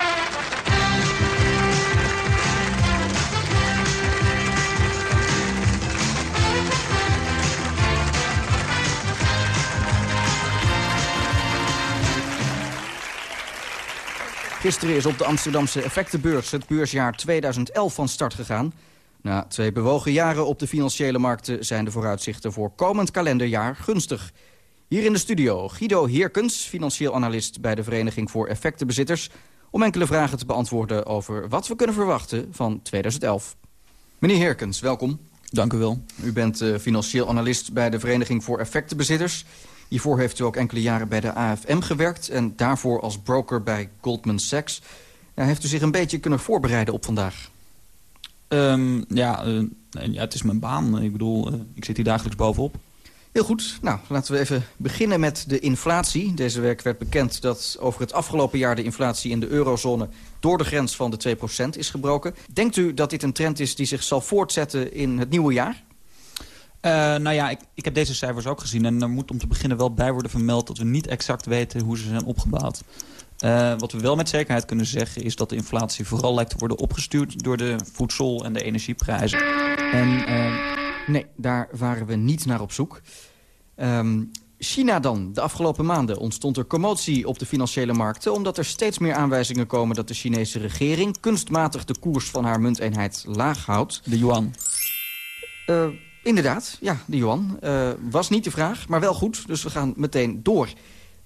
Gisteren is op de Amsterdamse effectenbeurs het beursjaar 2011 van start gegaan. Na twee bewogen jaren op de financiële markten zijn de vooruitzichten voor komend kalenderjaar gunstig. Hier in de studio Guido Heerkens, financieel analist bij de Vereniging voor Effectenbezitters... om enkele vragen te beantwoorden over wat we kunnen verwachten van 2011. Meneer Heerkens, welkom. Dank u wel. U bent uh, financieel analist bij de Vereniging voor Effectenbezitters. Hiervoor heeft u ook enkele jaren bij de AFM gewerkt... en daarvoor als broker bij Goldman Sachs. Ja, heeft u zich een beetje kunnen voorbereiden op vandaag? Um, ja, uh, ja, het is mijn baan. Ik bedoel, uh, ik zit hier dagelijks bovenop. Heel goed. Nou, laten we even beginnen met de inflatie. Deze week werd bekend dat over het afgelopen jaar de inflatie in de eurozone... door de grens van de 2% is gebroken. Denkt u dat dit een trend is die zich zal voortzetten in het nieuwe jaar? Uh, nou ja, ik, ik heb deze cijfers ook gezien. En er moet om te beginnen wel bij worden vermeld... dat we niet exact weten hoe ze zijn opgebouwd. Uh, wat we wel met zekerheid kunnen zeggen is dat de inflatie vooral lijkt te worden opgestuurd door de voedsel- en de energieprijzen. En uh, nee, daar waren we niet naar op zoek. Um, China dan. De afgelopen maanden ontstond er commotie op de financiële markten... omdat er steeds meer aanwijzingen komen dat de Chinese regering... kunstmatig de koers van haar munteenheid laag houdt. De yuan. Uh, inderdaad, ja, de yuan. was niet de vraag, maar wel goed. Dus we gaan meteen door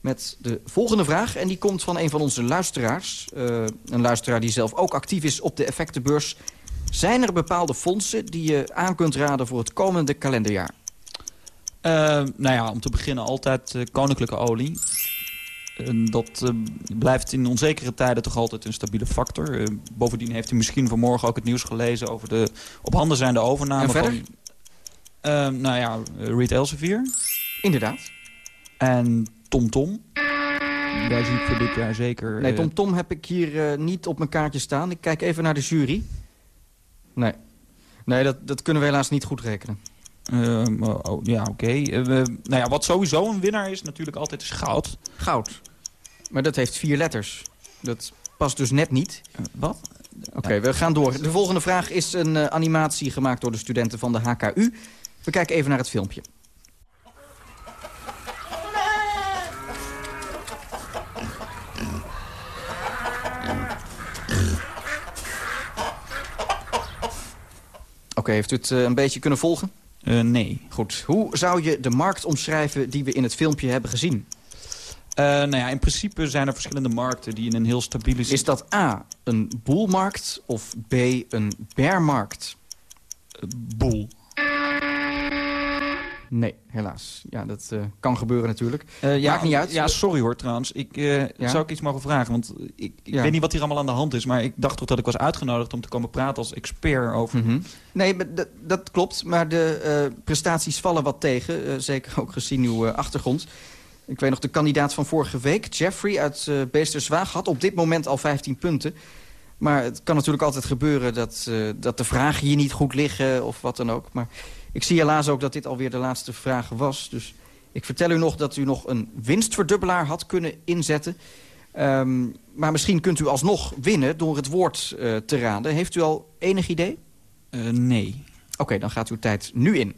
met de volgende vraag. En die komt van een van onze luisteraars. Uh, een luisteraar die zelf ook actief is op de effectenbeurs. Zijn er bepaalde fondsen die je aan kunt raden voor het komende kalenderjaar? Uh, nou ja, om te beginnen altijd uh, koninklijke olie. dat blijft in onzekere tijden toch altijd een stabiele factor. bovendien heeft u misschien vanmorgen ook het nieuws gelezen... over de op handen zijnde overname en van... nou ja, Reed Elsevier. Inderdaad. En TomTom. Tom. Daar zie ik voor dit jaar zeker... Nee, TomTom Tom heb ik hier uh, niet op mijn kaartje staan. Ik kijk even naar de jury. Nee, nee dat, dat kunnen we helaas niet goed rekenen. Uh, oh, ja, oké. Okay. Uh, nou ja, wat sowieso een winnaar is natuurlijk altijd is goud. Goud. Maar dat heeft vier letters. Dat past dus net niet. wat? Oké, okay, ja. we gaan door. De volgende vraag is een animatie gemaakt door de studenten van de HKU. We kijken even naar het filmpje. Okay, heeft u het uh, een beetje kunnen volgen? Uh, nee. Goed. Hoe zou je de markt omschrijven die we in het filmpje hebben gezien? Uh, nou ja, in principe zijn er verschillende markten die in een heel stabiele... Is dat A, een boelmarkt of B, een bearmarkt? Boel. Nee, helaas. Ja, dat uh, kan gebeuren natuurlijk. Uh, ja, Maakt niet uit. Ja, sorry hoor trouwens. Ik, uh, ja? Zou ik iets mogen vragen? Want ik, ik ja. weet niet wat hier allemaal aan de hand is. Maar ik dacht toch dat ik was uitgenodigd om te komen praten als expert over... Mm -hmm. Nee, dat klopt. Maar de prestaties vallen wat tegen. zeker ook gezien uw achtergrond. Ik weet nog, de kandidaat van vorige week, Jeffrey uit Beesterswaag... had op dit moment al 15 punten. Maar het kan natuurlijk altijd gebeuren dat, dat de vragen je niet goed liggen of wat dan ook. Maar ik zie helaas ook dat dit alweer de laatste vraag was. Dus ik vertel u nog dat u nog een winstverdubbelaar had kunnen inzetten. Um, maar misschien kunt u alsnog winnen door het woord uh, te raden. Heeft u al enig idee? Uh, nee. Oké, okay, dan gaat uw tijd nu in.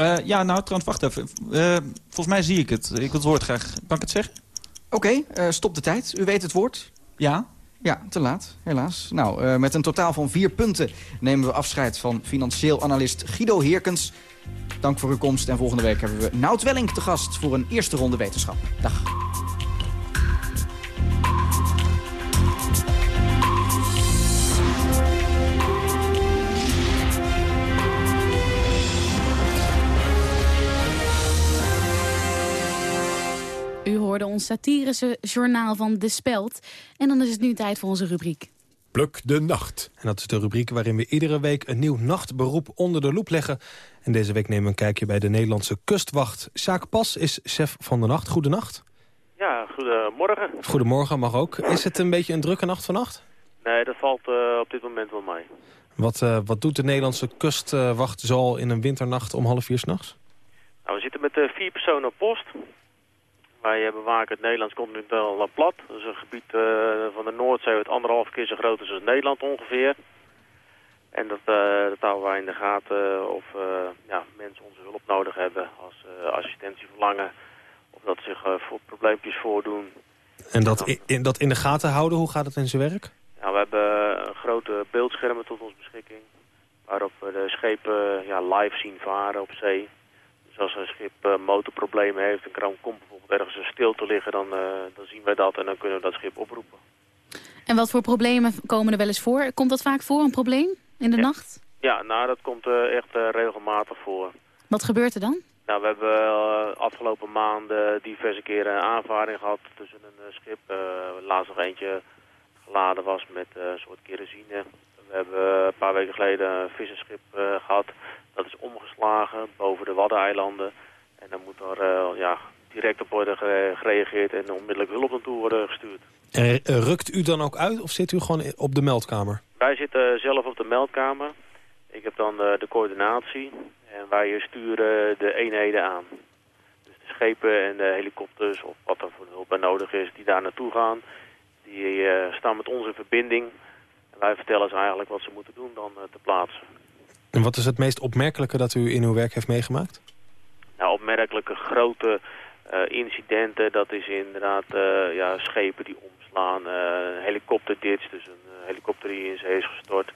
Uh, ja, nou, trouwens, wacht even. volgens mij zie ik het. Ik wil het woord graag. Kan ik het zeggen? Oké, okay, stop de tijd. U weet het woord? Ja. Ja, te laat, helaas. Nou, uh, met een totaal van vier punten nemen we afscheid van financieel analist Guido Heerkens. Dank voor uw komst en volgende week hebben we Nout Welling te gast voor een eerste ronde wetenschap. Dag. U hoorde ons satirische journaal van De Speld. En dan is het nu tijd voor onze rubriek. Pluk de nacht. En dat is de rubriek waarin we iedere week een nieuw nachtberoep onder de loep leggen. En deze week nemen we een kijkje bij de Nederlandse kustwacht. Sjaak Pas is chef van de nacht. Goedenacht. Ja, goedemorgen. Goedemorgen, mag ook. Is het een beetje een drukke nacht vannacht? Nee, dat valt uh, op dit moment wel mee. Wat, uh, wat doet de Nederlandse kustwacht zoal in een winternacht om half vier s'nachts? Nou, we zitten met uh, vier personen op post. Wij bewaken het Nederlands continentaal plat. Dat is een gebied uh, van de Noordzee wat anderhalf keer zo groot is als Nederland ongeveer. En dat, uh, dat houden wij in de gaten of uh, ja, mensen onze hulp nodig hebben als assistentie verlangen. Of dat zich voor probleempjes voordoen. En dat in, in, dat in de gaten houden, hoe gaat het in zijn werk? Ja, we hebben grote beeldschermen tot onze beschikking. Waarop we de schepen ja, live zien varen op zee. Dus als een schip uh, motorproblemen heeft en komt bijvoorbeeld ergens stil te liggen, dan, uh, dan zien wij dat en dan kunnen we dat schip oproepen. En wat voor problemen komen er wel eens voor? Komt dat vaak voor, een probleem in de ja. nacht? Ja, nou dat komt uh, echt regelmatig voor. Wat gebeurt er dan? Nou, we hebben afgelopen maanden diverse keren een aanvaring gehad tussen een schip. laatst nog eentje geladen was met een soort kerosine. We hebben een paar weken geleden een visserschip gehad. Dat is omgeslagen boven de Waddeneilanden. En dan moet er uh, ja, direct op worden gereageerd en onmiddellijk hulp naartoe worden gestuurd. En rukt u dan ook uit of zit u gewoon op de meldkamer? Wij zitten zelf op de meldkamer. Ik heb dan de, coördinatie en wij sturen de eenheden aan. Dus de schepen en de helikopters of wat er voor hulp bij nodig is die daar naartoe gaan. Die staan met ons in verbinding. En wij vertellen ze eigenlijk wat ze moeten doen dan uh, te plaatsen. En wat is het meest opmerkelijke dat u in uw werk heeft meegemaakt? Nou, opmerkelijke grote uh, incidenten, dat is inderdaad uh, ja, schepen die omslaan, uh, helikopterdits, dus een helikopter die in zee is gestort. We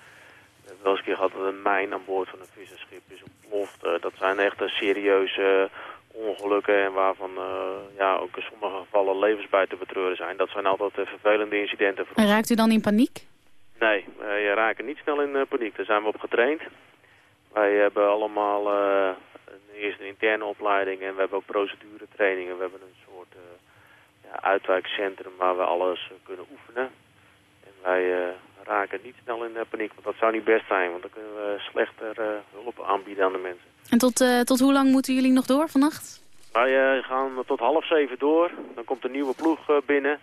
hebben wel eens een keer gehad dat een mijn aan boord van een visserschip is ontploft. dat zijn echt serieuze ongelukken en waarvan ja, ook in sommige gevallen levens bij te betreuren zijn. Dat zijn altijd vervelende incidenten. Voor en raakt u dan in paniek? Nee, je raken niet snel in paniek. Daar zijn we op getraind. Wij hebben allemaal uh, eerst een interne opleiding en we hebben ook proceduretrainingen. We hebben een soort uh, ja, uitwijkcentrum waar we alles kunnen oefenen. En wij raken niet snel in paniek, want dat zou niet best zijn. Want dan kunnen we slechter hulp aanbieden aan de mensen. En tot, tot hoe lang moeten jullie nog door vannacht? Wij gaan tot half zeven door. Dan komt een nieuwe ploeg binnen.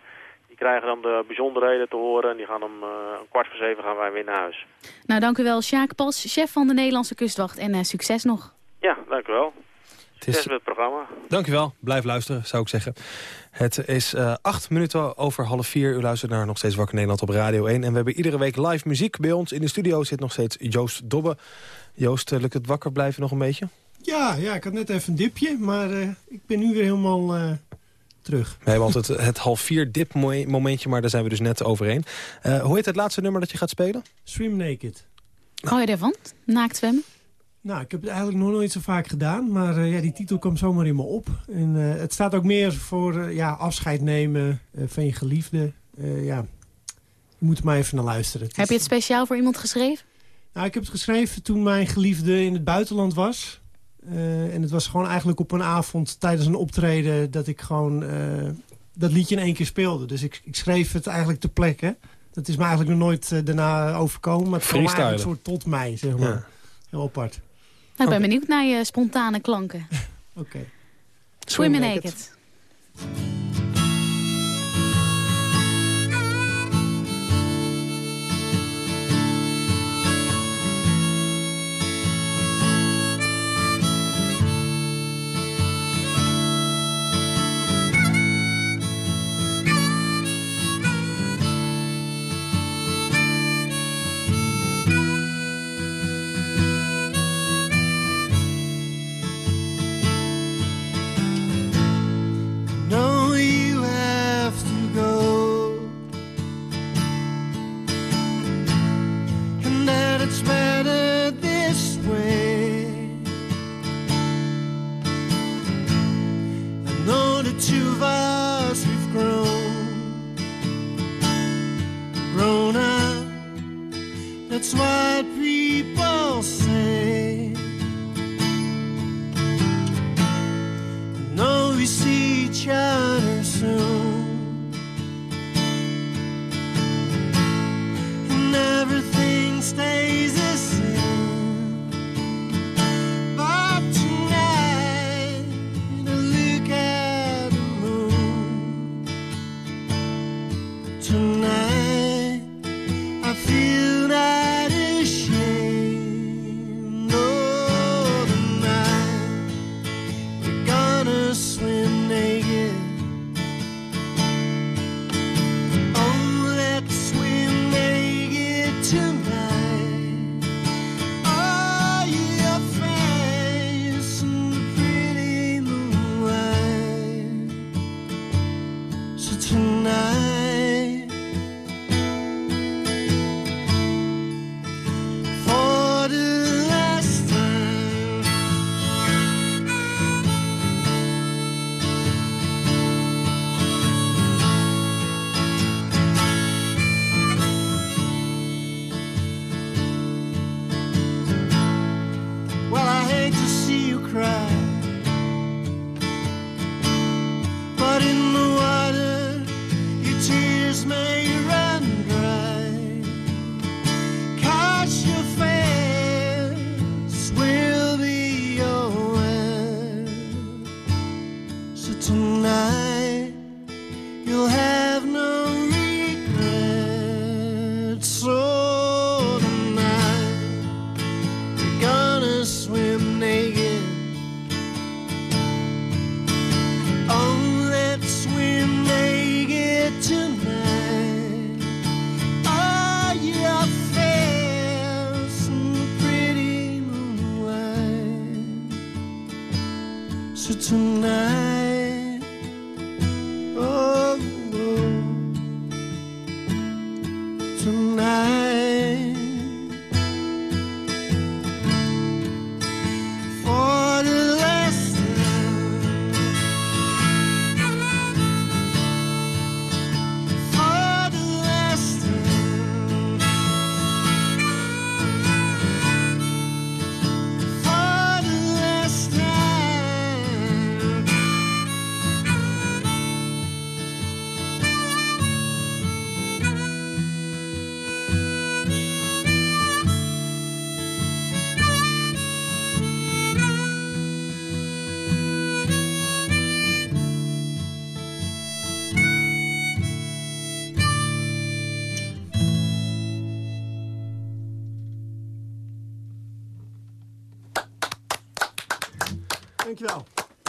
Die krijgen dan de bijzonderheden te horen. En die gaan om uh, een kwart voor zeven gaan wij weer naar huis. Nou, dank u wel, Sjaak Pas, chef van de Nederlandse kustwacht. En uh, succes nog. Ja, dank u wel. Succes met het programma. Dank u wel. Blijf luisteren, zou ik zeggen. Het is uh, acht minuten over half vier. U luistert naar Nog Steeds Wakker Nederland op Radio 1. En we hebben iedere week live muziek. Bij ons in de studio zit nog steeds Joost Dobbe. Joost, lukt het wakker blijven nog een beetje? Ja, ja ik had net even een dipje. Maar ik ben nu weer helemaal terug. We hebben altijd het half vier dip momentje, maar daar zijn we dus net overheen. Uh, hoe heet het laatste nummer dat je gaat spelen? Swim Naked. Hou je ervan? Naakt zwemmen? Nou, ik heb het eigenlijk nog nooit zo vaak gedaan. Maar uh, ja, die titel kwam zomaar in me op. En uh, het staat ook meer voor ja, afscheid nemen van je geliefde. ja, je moet er maar even naar luisteren. Het heb je het speciaal voor iemand geschreven? Nou, ik heb het geschreven toen mijn geliefde in het buitenland was. Uh, en het was gewoon eigenlijk op een avond tijdens een optreden... dat ik gewoon uh, dat liedje in één keer speelde. Dus ik, ik, schreef het eigenlijk ter plekke. Dat is me eigenlijk nog nooit uh, daarna overkomen. Maar het kwam eigenlijk een soort tot mij, zeg maar. Ja. Heel apart. Nou, ik ben benieuwd naar je spontane klanken. Oké. Okay. Swim naked. naked.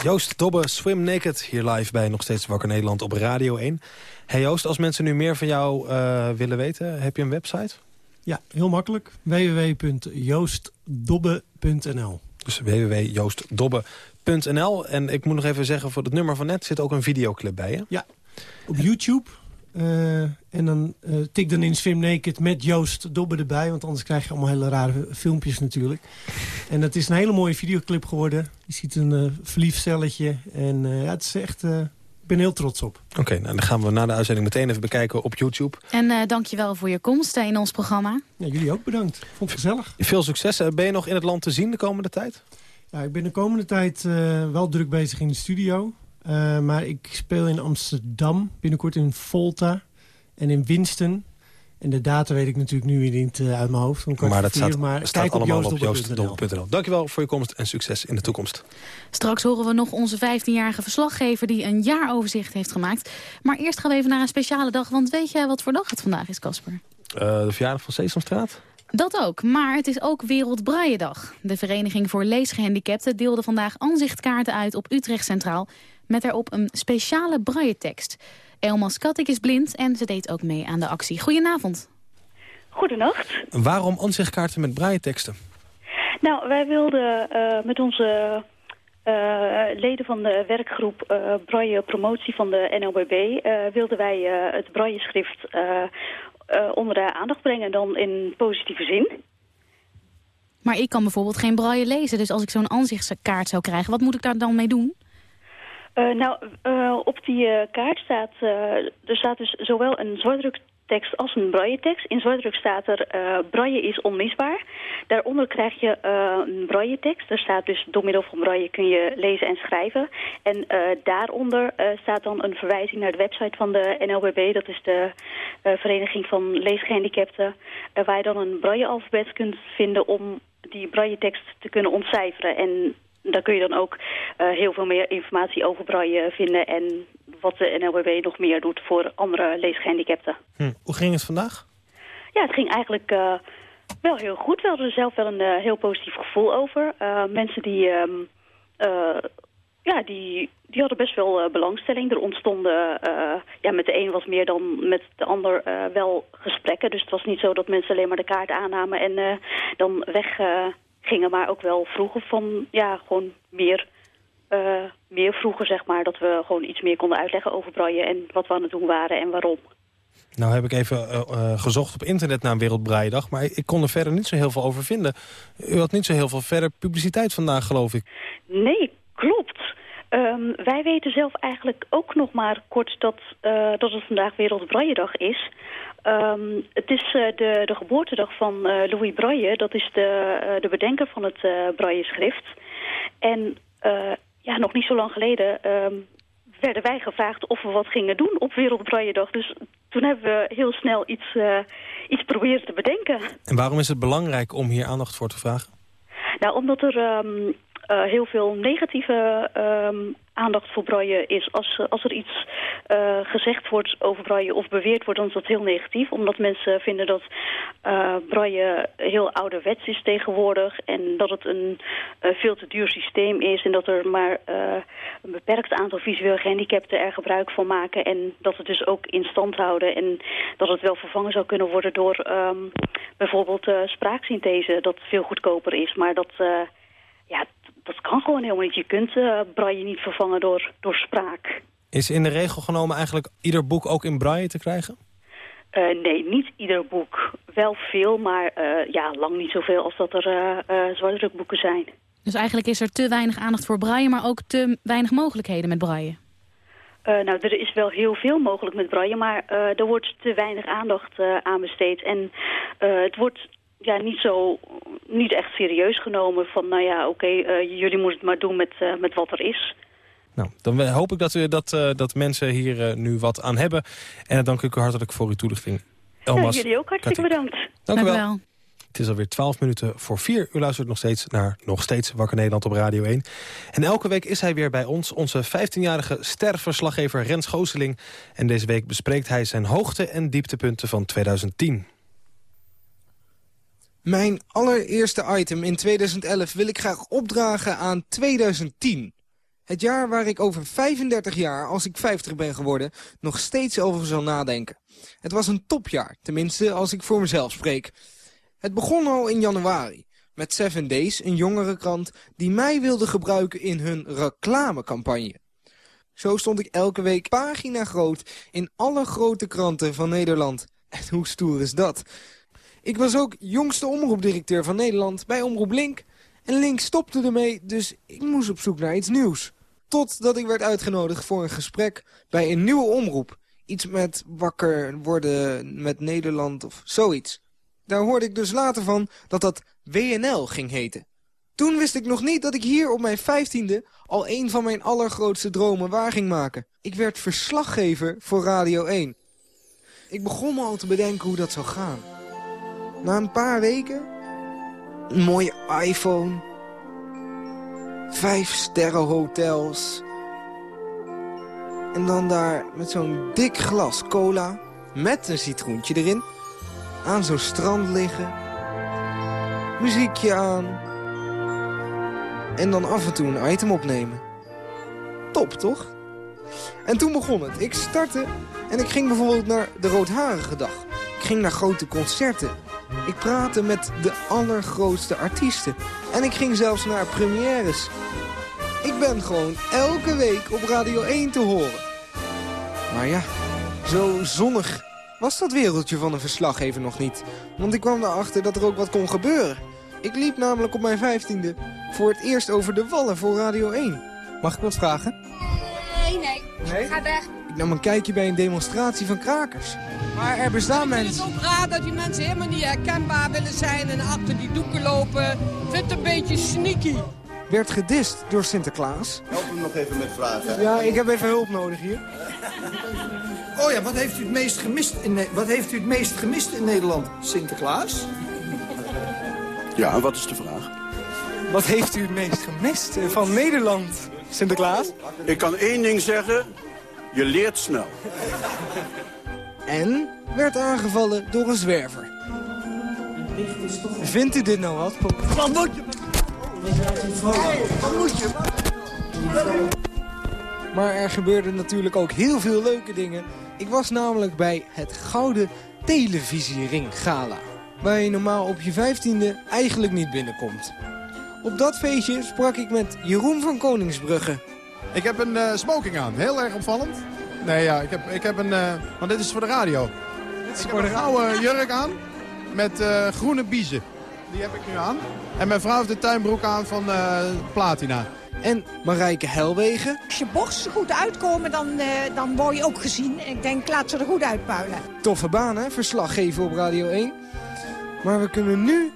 Joost Dobbe, Swim Naked, hier live bij Nog Steeds Wakker Nederland op Radio 1. Hey Joost, als mensen nu meer van jou eh, willen weten, heb je een website? Ja, heel makkelijk. www.joostdobbe.nl Dus www.joostdobbe.nl. En ik moet nog even zeggen, voor het nummer van net zit ook een videoclip bij je. Ja, op YouTube. Eh, en dan eh, tik dan in Swim Naked met Joost Dobbe erbij. Want anders krijg je allemaal hele rare filmpjes natuurlijk. En het is een hele mooie videoclip geworden. Je ziet een eh, verliefd stelletje. En eh, ja, het is echt... eh, ik ben heel trots op. Oké, nou, dan gaan we na de uitzending meteen even bekijken op YouTube. En eh dankjewel voor je komst in ons programma. Ja, jullie ook bedankt. Vond het gezellig. Veel succes. Ben je nog in het land te zien de komende tijd? Ja, ik ben de komende tijd eh, wel druk bezig in de studio. Eh, maar ik speel in Amsterdam, binnenkort in Volta en in Winston. En de data weet ik natuurlijk nu weer niet eh, uit mijn hoofd. Om Maar dat staat, maar staat kijk allemaal op joostdobbe.nl. Dankjewel voor je komst en succes in de toekomst. Straks horen we nog onze 15-jarige verslaggever die een jaaroverzicht heeft gemaakt. Maar eerst gaan we even naar een speciale dag, want weet jij wat voor dag het vandaag is, Casper? Eh, de verjaardag van Sesamstraat? Dat ook, maar het is ook Wereldbraaiendag. De Vereniging voor Leesgehandicapten deelde vandaag aanzichtkaarten uit op Utrecht Centraal... met daarop een speciale brailletekst. Elma Skattik is blind en ze deed ook mee aan de actie. Goedenavond. Goedenacht. Waarom ansichtkaarten met brailleteksten? Nou, wij wilden eh, met onze eh, leden van de werkgroep eh Braille Promotie van de NLBB... eh, wilden wij eh, het brailleschrift onder de aandacht brengen, dan in positieve zin. Maar ik kan bijvoorbeeld geen braille lezen, dus als ik zo'n aanzichtkaart zou krijgen... wat moet ik daar dan mee doen? Uh, nou, uh, op die uh, kaart staat, er staat dus zowel een zwartdruktekst als een braille-tekst. In zwartdruk staat er, braille is onmisbaar. Daaronder krijg je een braille-tekst. Er staat dus, door middel van braille kun je lezen en schrijven. En daaronder staat dan een verwijzing naar de website van de NLBB. Dat is de Vereniging van Leesgehandicapten. waar je dan een braille-alfabet kunt vinden om die braille-tekst te kunnen ontcijferen. En daar kun je dan ook uh, heel veel meer informatie over braille vinden... en wat de NLBB nog meer doet voor andere leesgehandicapten. Hm. Hoe ging het vandaag? Ja, het ging eigenlijk uh, wel heel goed. We hadden er zelf wel een uh, heel positief gevoel over. mensen die... Um, ja, die, die hadden best wel belangstelling. Er ontstonden, ja, met de een was meer dan met de ander wel gesprekken. Dus het was niet zo dat mensen alleen maar de kaart aannamen en dan weg gingen, maar ook wel vroegen van, ja, gewoon meer, uh, meer vroegen, zeg maar. Dat we gewoon iets meer konden uitleggen over Braille en wat we aan het doen waren en waarom. Nou heb ik even uh, gezocht op internet naar Wereldbraaidag, maar ik kon er verder niet zo heel veel over vinden. U had niet zo heel veel verder publiciteit vandaag, geloof ik. Nee, klopt. Um, wij weten zelf eigenlijk ook nog maar kort dat, uh, dat het vandaag Wereldbrailledag is. Um, het is uh, de, de geboortedag van uh, Louis Braille. Dat is de, de bedenker van het Braille-schrift. En ja, nog niet zo lang geleden um, werden wij gevraagd of we wat gingen doen op Wereldbrailledag. Dus toen hebben we heel snel iets, iets proberen te bedenken. En waarom is het belangrijk om hier aandacht voor te vragen? Nou, omdat er um, uh, heel veel negatieve um, aandacht voor braille is. Als, als er iets uh, gezegd wordt over braille of beweerd wordt, dan is dat heel negatief. Omdat mensen vinden dat uh, braille heel ouderwets is tegenwoordig. En dat het een veel te duur systeem is. En dat er maar een beperkt aantal visueel gehandicapten er gebruik van maken. En dat het dus ook in stand houden. En dat het wel vervangen zou kunnen worden door um, bijvoorbeeld spraaksynthese. Dat veel goedkoper is. Maar dat dat kan gewoon helemaal niet. Je kunt uh, braille niet vervangen door, door spraak. Is in de regel genomen eigenlijk ieder boek ook in braille te krijgen? Uh, nee, niet ieder boek. Wel veel, maar uh, ja, lang niet zoveel als dat er uh, zwaardrukboeken zijn. Dus eigenlijk is er te weinig aandacht voor braille, maar ook te weinig mogelijkheden met braille? nou, er is wel heel veel mogelijk met braille, maar er wordt te weinig aandacht aan besteed. En het wordt ja, niet zo, niet echt serieus genomen van, nou ja, oké, okay, uh, jullie moeten het maar doen met, uh, met wat er is. Nou, dan hoop ik dat, u, dat, uh, dat mensen hier nu wat aan hebben. En dan dank ik u hartelijk voor uw toelichting. Elmas, ja, jullie ook hartstikke bedankt. Dank, u wel. Het is alweer 12 minuten voor 4. U luistert nog steeds naar Nog Steeds Wakker Nederland op Radio 1. En elke week is hij weer bij ons, onze 15-jarige sterverslaggever Rens Gooseling. En deze week bespreekt hij zijn hoogte- en dieptepunten van 2010. Mijn allereerste item in 2011 wil ik graag opdragen aan 2010. Het jaar waar ik over 35 jaar, als ik 50 ben geworden, nog steeds over zal nadenken. Het was een topjaar, tenminste als ik voor mezelf spreek. Het begon al in januari, met Seven Days, een jongerenkrant... die mij wilde gebruiken in hun reclamecampagne. Zo stond ik elke week pagina groot in alle grote kranten van Nederland. En hoe stoer is dat? Ik was ook jongste omroepdirecteur van Nederland bij Omroep Link. En Link stopte ermee, dus ik moest op zoek naar iets nieuws. Totdat ik werd uitgenodigd voor een gesprek bij een nieuwe omroep. Iets met wakker worden met Nederland of zoiets. Daar hoorde ik dus later van dat dat WNL ging heten. Toen wist ik nog niet dat ik hier op mijn vijftiende al een van mijn allergrootste dromen waar ging maken. Ik werd verslaggever voor Radio 1. Ik begon me al te bedenken hoe dat zou gaan. Na een paar weken, een mooie iPhone, vijf sterren hotels... en dan daar met zo'n dik glas cola met een citroentje erin... aan zo'n strand liggen, muziekje aan... en dan af en toe een item opnemen. Top, toch? En toen begon het. Ik startte en ik ging bijvoorbeeld naar de Roodharige Dag. Ik ging naar grote concerten. Ik praatte met de allergrootste artiesten. En ik ging zelfs naar premières. Ik ben gewoon elke week op Radio 1 te horen. Maar ja, zo zonnig was dat wereldje van een verslaggever nog niet. Want ik kwam erachter dat er ook wat kon gebeuren. Ik liep namelijk op mijn vijftiende voor het eerst over de wallen voor Radio 1. Mag ik wat vragen? Nee, nee. Nee? Ga weg. Ik nam een kijkje bij een demonstratie van krakers. Maar er bestaan Ik vind mensen... het ook raar dat die mensen helemaal niet herkenbaar willen zijn en achter die doeken lopen. Ik vind het een beetje sneaky. werd gedist door Sinterklaas. Help hem nog even met vragen. Ja, ik heb even hulp nodig hier. Oh ja, wat heeft u het meest gemist in, Ne- wat heeft u het meest gemist in Nederland? Sinterklaas? Ja, en wat is de vraag? Wat heeft u het meest gemist van Nederland, Sinterklaas? Ik kan één ding zeggen. Je leert snel. En werd aangevallen door een zwerver. Vindt u dit nou wat? Wat moet je? Wat moet je? Maar er gebeurden natuurlijk ook heel veel leuke dingen. Ik was namelijk bij het Gouden Televisiering Gala. Waar je normaal op je vijftiende eigenlijk niet binnenkomt. Op dat feestje sprak ik met Jeroen van Koningsbrugge. Ik heb een eh, smoking aan. Heel erg opvallend. Nee, ja, ik heb, ik heb een... eh want dit is voor de radio. Dit is voor de gouden jurk aan met eh, groene biezen. Die heb ik nu aan. En mijn vrouw heeft de tuinbroek aan van eh, Platina. En Marijke Helwegen. Als je borsten goed uitkomen, dan, eh, dan word je ook gezien. Ik denk, laat ze er goed uitpuilen. Toffe baan, hè? Verslag geven op Radio 1. Maar we kunnen nu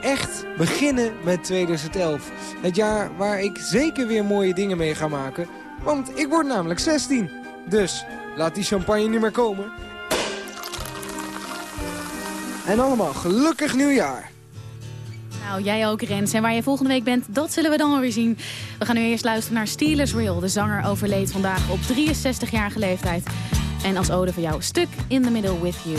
echt beginnen met 2011. Het jaar waar ik zeker weer mooie dingen mee ga maken. Want ik word namelijk 16. Dus laat die champagne nu maar komen. En allemaal gelukkig nieuwjaar. Nou, jij ook, Rens. En waar je volgende week bent, dat zullen we dan weer zien. We gaan nu eerst luisteren naar Steelers Real. De zanger overleed vandaag op 63-jarige leeftijd. En als ode voor jou, Stuck in the Middle with You.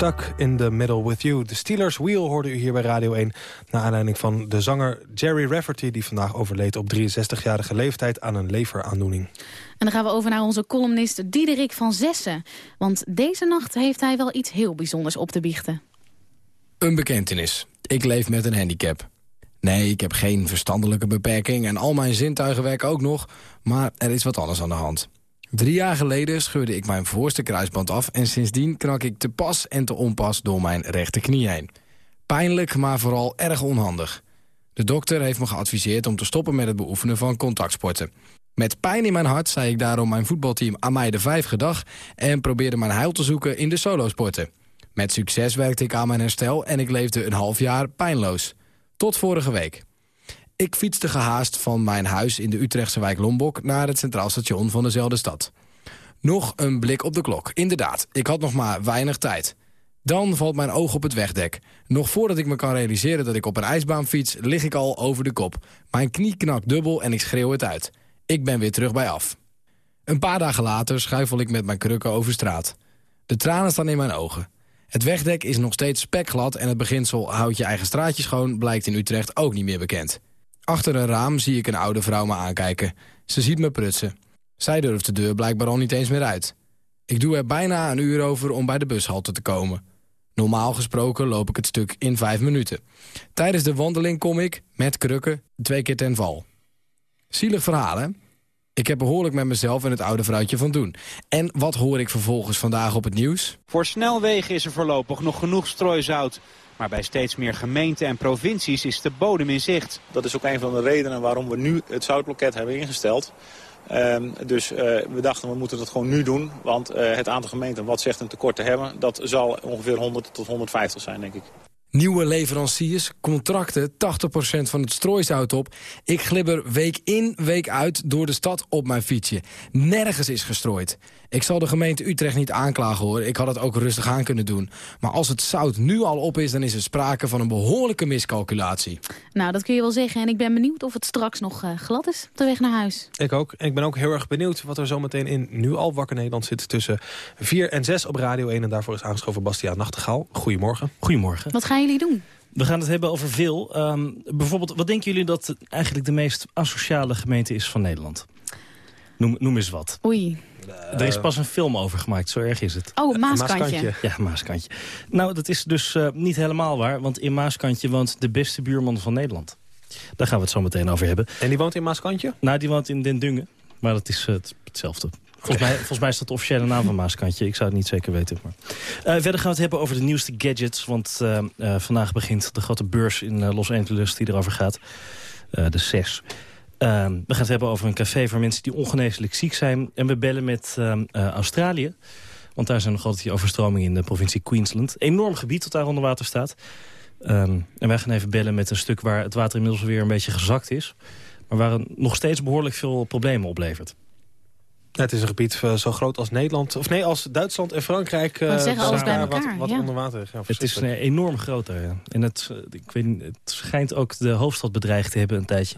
Stuck in the Middle with You. De Steelers Wheel hoorde u hier bij Radio 1... naar aanleiding van de zanger Jerry Rafferty... die vandaag overleed op 63-jarige leeftijd aan een leveraandoening. En dan gaan we over naar onze columnist Diederik van Zessen. Want deze nacht heeft hij wel iets heel bijzonders op te biechten. Een bekentenis. Ik leef met een handicap. Nee, ik heb geen verstandelijke beperking en al mijn zintuigen werken ook nog... maar er is wat anders aan de hand. Drie jaar geleden scheurde ik mijn voorste kruisband af... en sindsdien knak ik te pas en te onpas door mijn rechterknie heen. Pijnlijk, maar vooral erg onhandig. De dokter heeft me geadviseerd om te stoppen met het beoefenen van contactsporten. Met pijn in mijn hart zei ik daarom mijn voetbalteam aan mij de vijf gedag... en probeerde mijn heil te zoeken in de solosporten. Met succes werkte ik aan mijn herstel en ik leefde een half jaar pijnloos. Tot vorige week. Ik fietste gehaast van mijn huis in de Utrechtse wijk Lombok... naar het centraal station van dezelfde stad. Nog een blik op de klok. Inderdaad, ik had nog maar weinig tijd. Dan valt mijn oog op het wegdek. Nog voordat ik me kan realiseren dat ik op een ijsbaan fiets... lig ik al over de kop. Mijn knie knakt dubbel en ik schreeuw het uit. Ik ben weer terug bij af. Een paar dagen later schuifel ik met mijn krukken over straat. De tranen staan in mijn ogen. Het wegdek is nog steeds spekglad en het beginsel houd je eigen straatje schoon... blijkt in Utrecht ook niet meer bekend. Achter een raam zie ik een oude vrouw me aankijken. Ze ziet me prutsen. Zij durft de deur blijkbaar al niet eens meer uit. Ik doe er bijna een uur over om bij de bushalte te komen. Normaal gesproken loop ik het stuk in vijf minuten. Tijdens de wandeling kom ik, met krukken, twee keer ten val. Zielig verhaal, hè? Ik heb behoorlijk met mezelf en het oude vrouwtje van doen. En wat hoor ik vervolgens vandaag op het nieuws? Voor snelwegen is er voorlopig nog genoeg strooizout. Maar bij steeds meer gemeenten en provincies is de bodem in zicht. Dat is ook een van de redenen waarom we nu het zoutloket hebben ingesteld. Um, dus uh, we dachten we moeten dat gewoon nu doen. Want uh, het aantal gemeenten wat zegt een tekort te hebben... dat zal ongeveer 100 tot 150 zijn, denk ik. Nieuwe leveranciers, contracten, 80% van het strooisout op. Ik glibber week in, week uit door de stad op mijn fietsje. Nergens is gestrooid. Ik zal de gemeente Utrecht niet aanklagen hoor, ik had het ook rustig aan kunnen doen. Maar als het zout nu al op is, dan is er sprake van een behoorlijke miscalculatie. Nou, dat kun je wel zeggen. En ik ben benieuwd of het straks nog uh, glad is op de weg naar huis. Ik ook. Ik ben ook heel erg benieuwd wat er zometeen in Nu al wakker Nederland zit... tussen 4 en 6 op Radio 1. En daarvoor is aangeschoven Bastiaan Nachtegaal. Goedemorgen. Goedemorgen. Wat gaan jullie doen? We gaan het hebben over veel. Um, bijvoorbeeld, wat denken jullie dat eigenlijk de meest asociale gemeente is van Nederland? Noem, noem eens wat. Oei. Er is pas een film over gemaakt, zo erg is het. Oh, Maaskantje. Ja, Maaskantje. Nou, dat is dus uh, niet helemaal waar, want in Maaskantje woont de beste buurman van Nederland. Daar gaan we het zo meteen over hebben. En die woont in Maaskantje? Nou, die woont in Den Dungen, maar dat is uh, hetzelfde. Volgens mij, volgens mij is dat de officiële naam van Maaskantje. Ik zou het niet zeker weten. Maar. Uh, verder gaan we het hebben over de nieuwste gadgets. Want uh, uh, vandaag begint de grote beurs in Los Angeles die erover gaat. de CES. we gaan het hebben over een café voor mensen die ongeneeslijk ziek zijn. En we bellen met Australië. Want daar zijn nog altijd die overstromingen in de provincie Queensland. Enorm gebied dat daar onder water staat. Um, en wij gaan even bellen met een stuk waar het water inmiddels weer een beetje gezakt is. Maar waar nog steeds behoorlijk veel problemen oplevert. Het is een gebied uh, zo groot als Nederland. Of nee, als Duitsland en Frankrijk. Uh, zeggen alles bij elkaar. Wat, wat ja. onder water. Ja, het is uh, enorm groot daar. Ja. En het, ik weet, het schijnt ook de hoofdstad bedreigd te hebben een tijdje.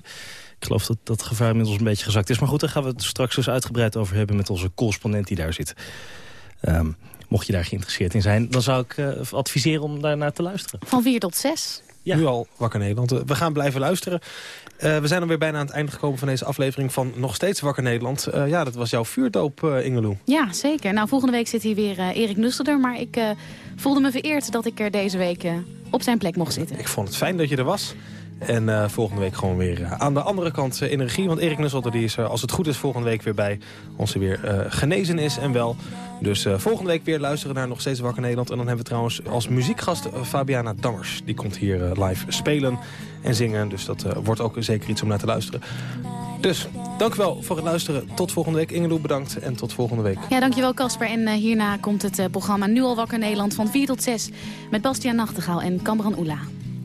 Ik geloof dat dat gevaar inmiddels een beetje gezakt is. Maar goed, daar gaan we het straks dus uitgebreid over hebben... met onze correspondent die daar zit. Um, mocht je daar geïnteresseerd in zijn... dan zou ik uh, adviseren om daar naar te luisteren. Van 4 tot 6. Ja. Nu al Wakker Nederland. We gaan blijven luisteren. Uh, we zijn alweer bijna aan het einde gekomen van deze aflevering van Nog Steeds Wakker Nederland. Uh, ja, dat was jouw vuurdoop, uh, Ingeloe. Ja, zeker. Nou, volgende week zit hier weer Erik Nusselder. Maar ik voelde me vereerd dat ik er deze week op zijn plek mocht zitten. Ik vond het fijn dat je er was. En uh, volgende week gewoon weer uh, aan de andere kant de regie. Want Erik Nusselder die is er, als het goed is, volgende week weer bij ons weer genezen is en wel. Dus volgende week weer luisteren naar Nog Steeds Wakker Nederland. En dan hebben we trouwens als muziekgast Fabiana Dammers. Die komt hier live spelen en zingen. Dus dat wordt ook zeker iets om naar te luisteren. Dus, dank wel voor het luisteren. Tot volgende week. Ingeloe, bedankt. En tot volgende week. Ja, dankjewel Casper. En hierna komt het programma Nu al wakker Nederland van 4 tot 6. Met Bastiaan Nachtegaal en Kamran Oela.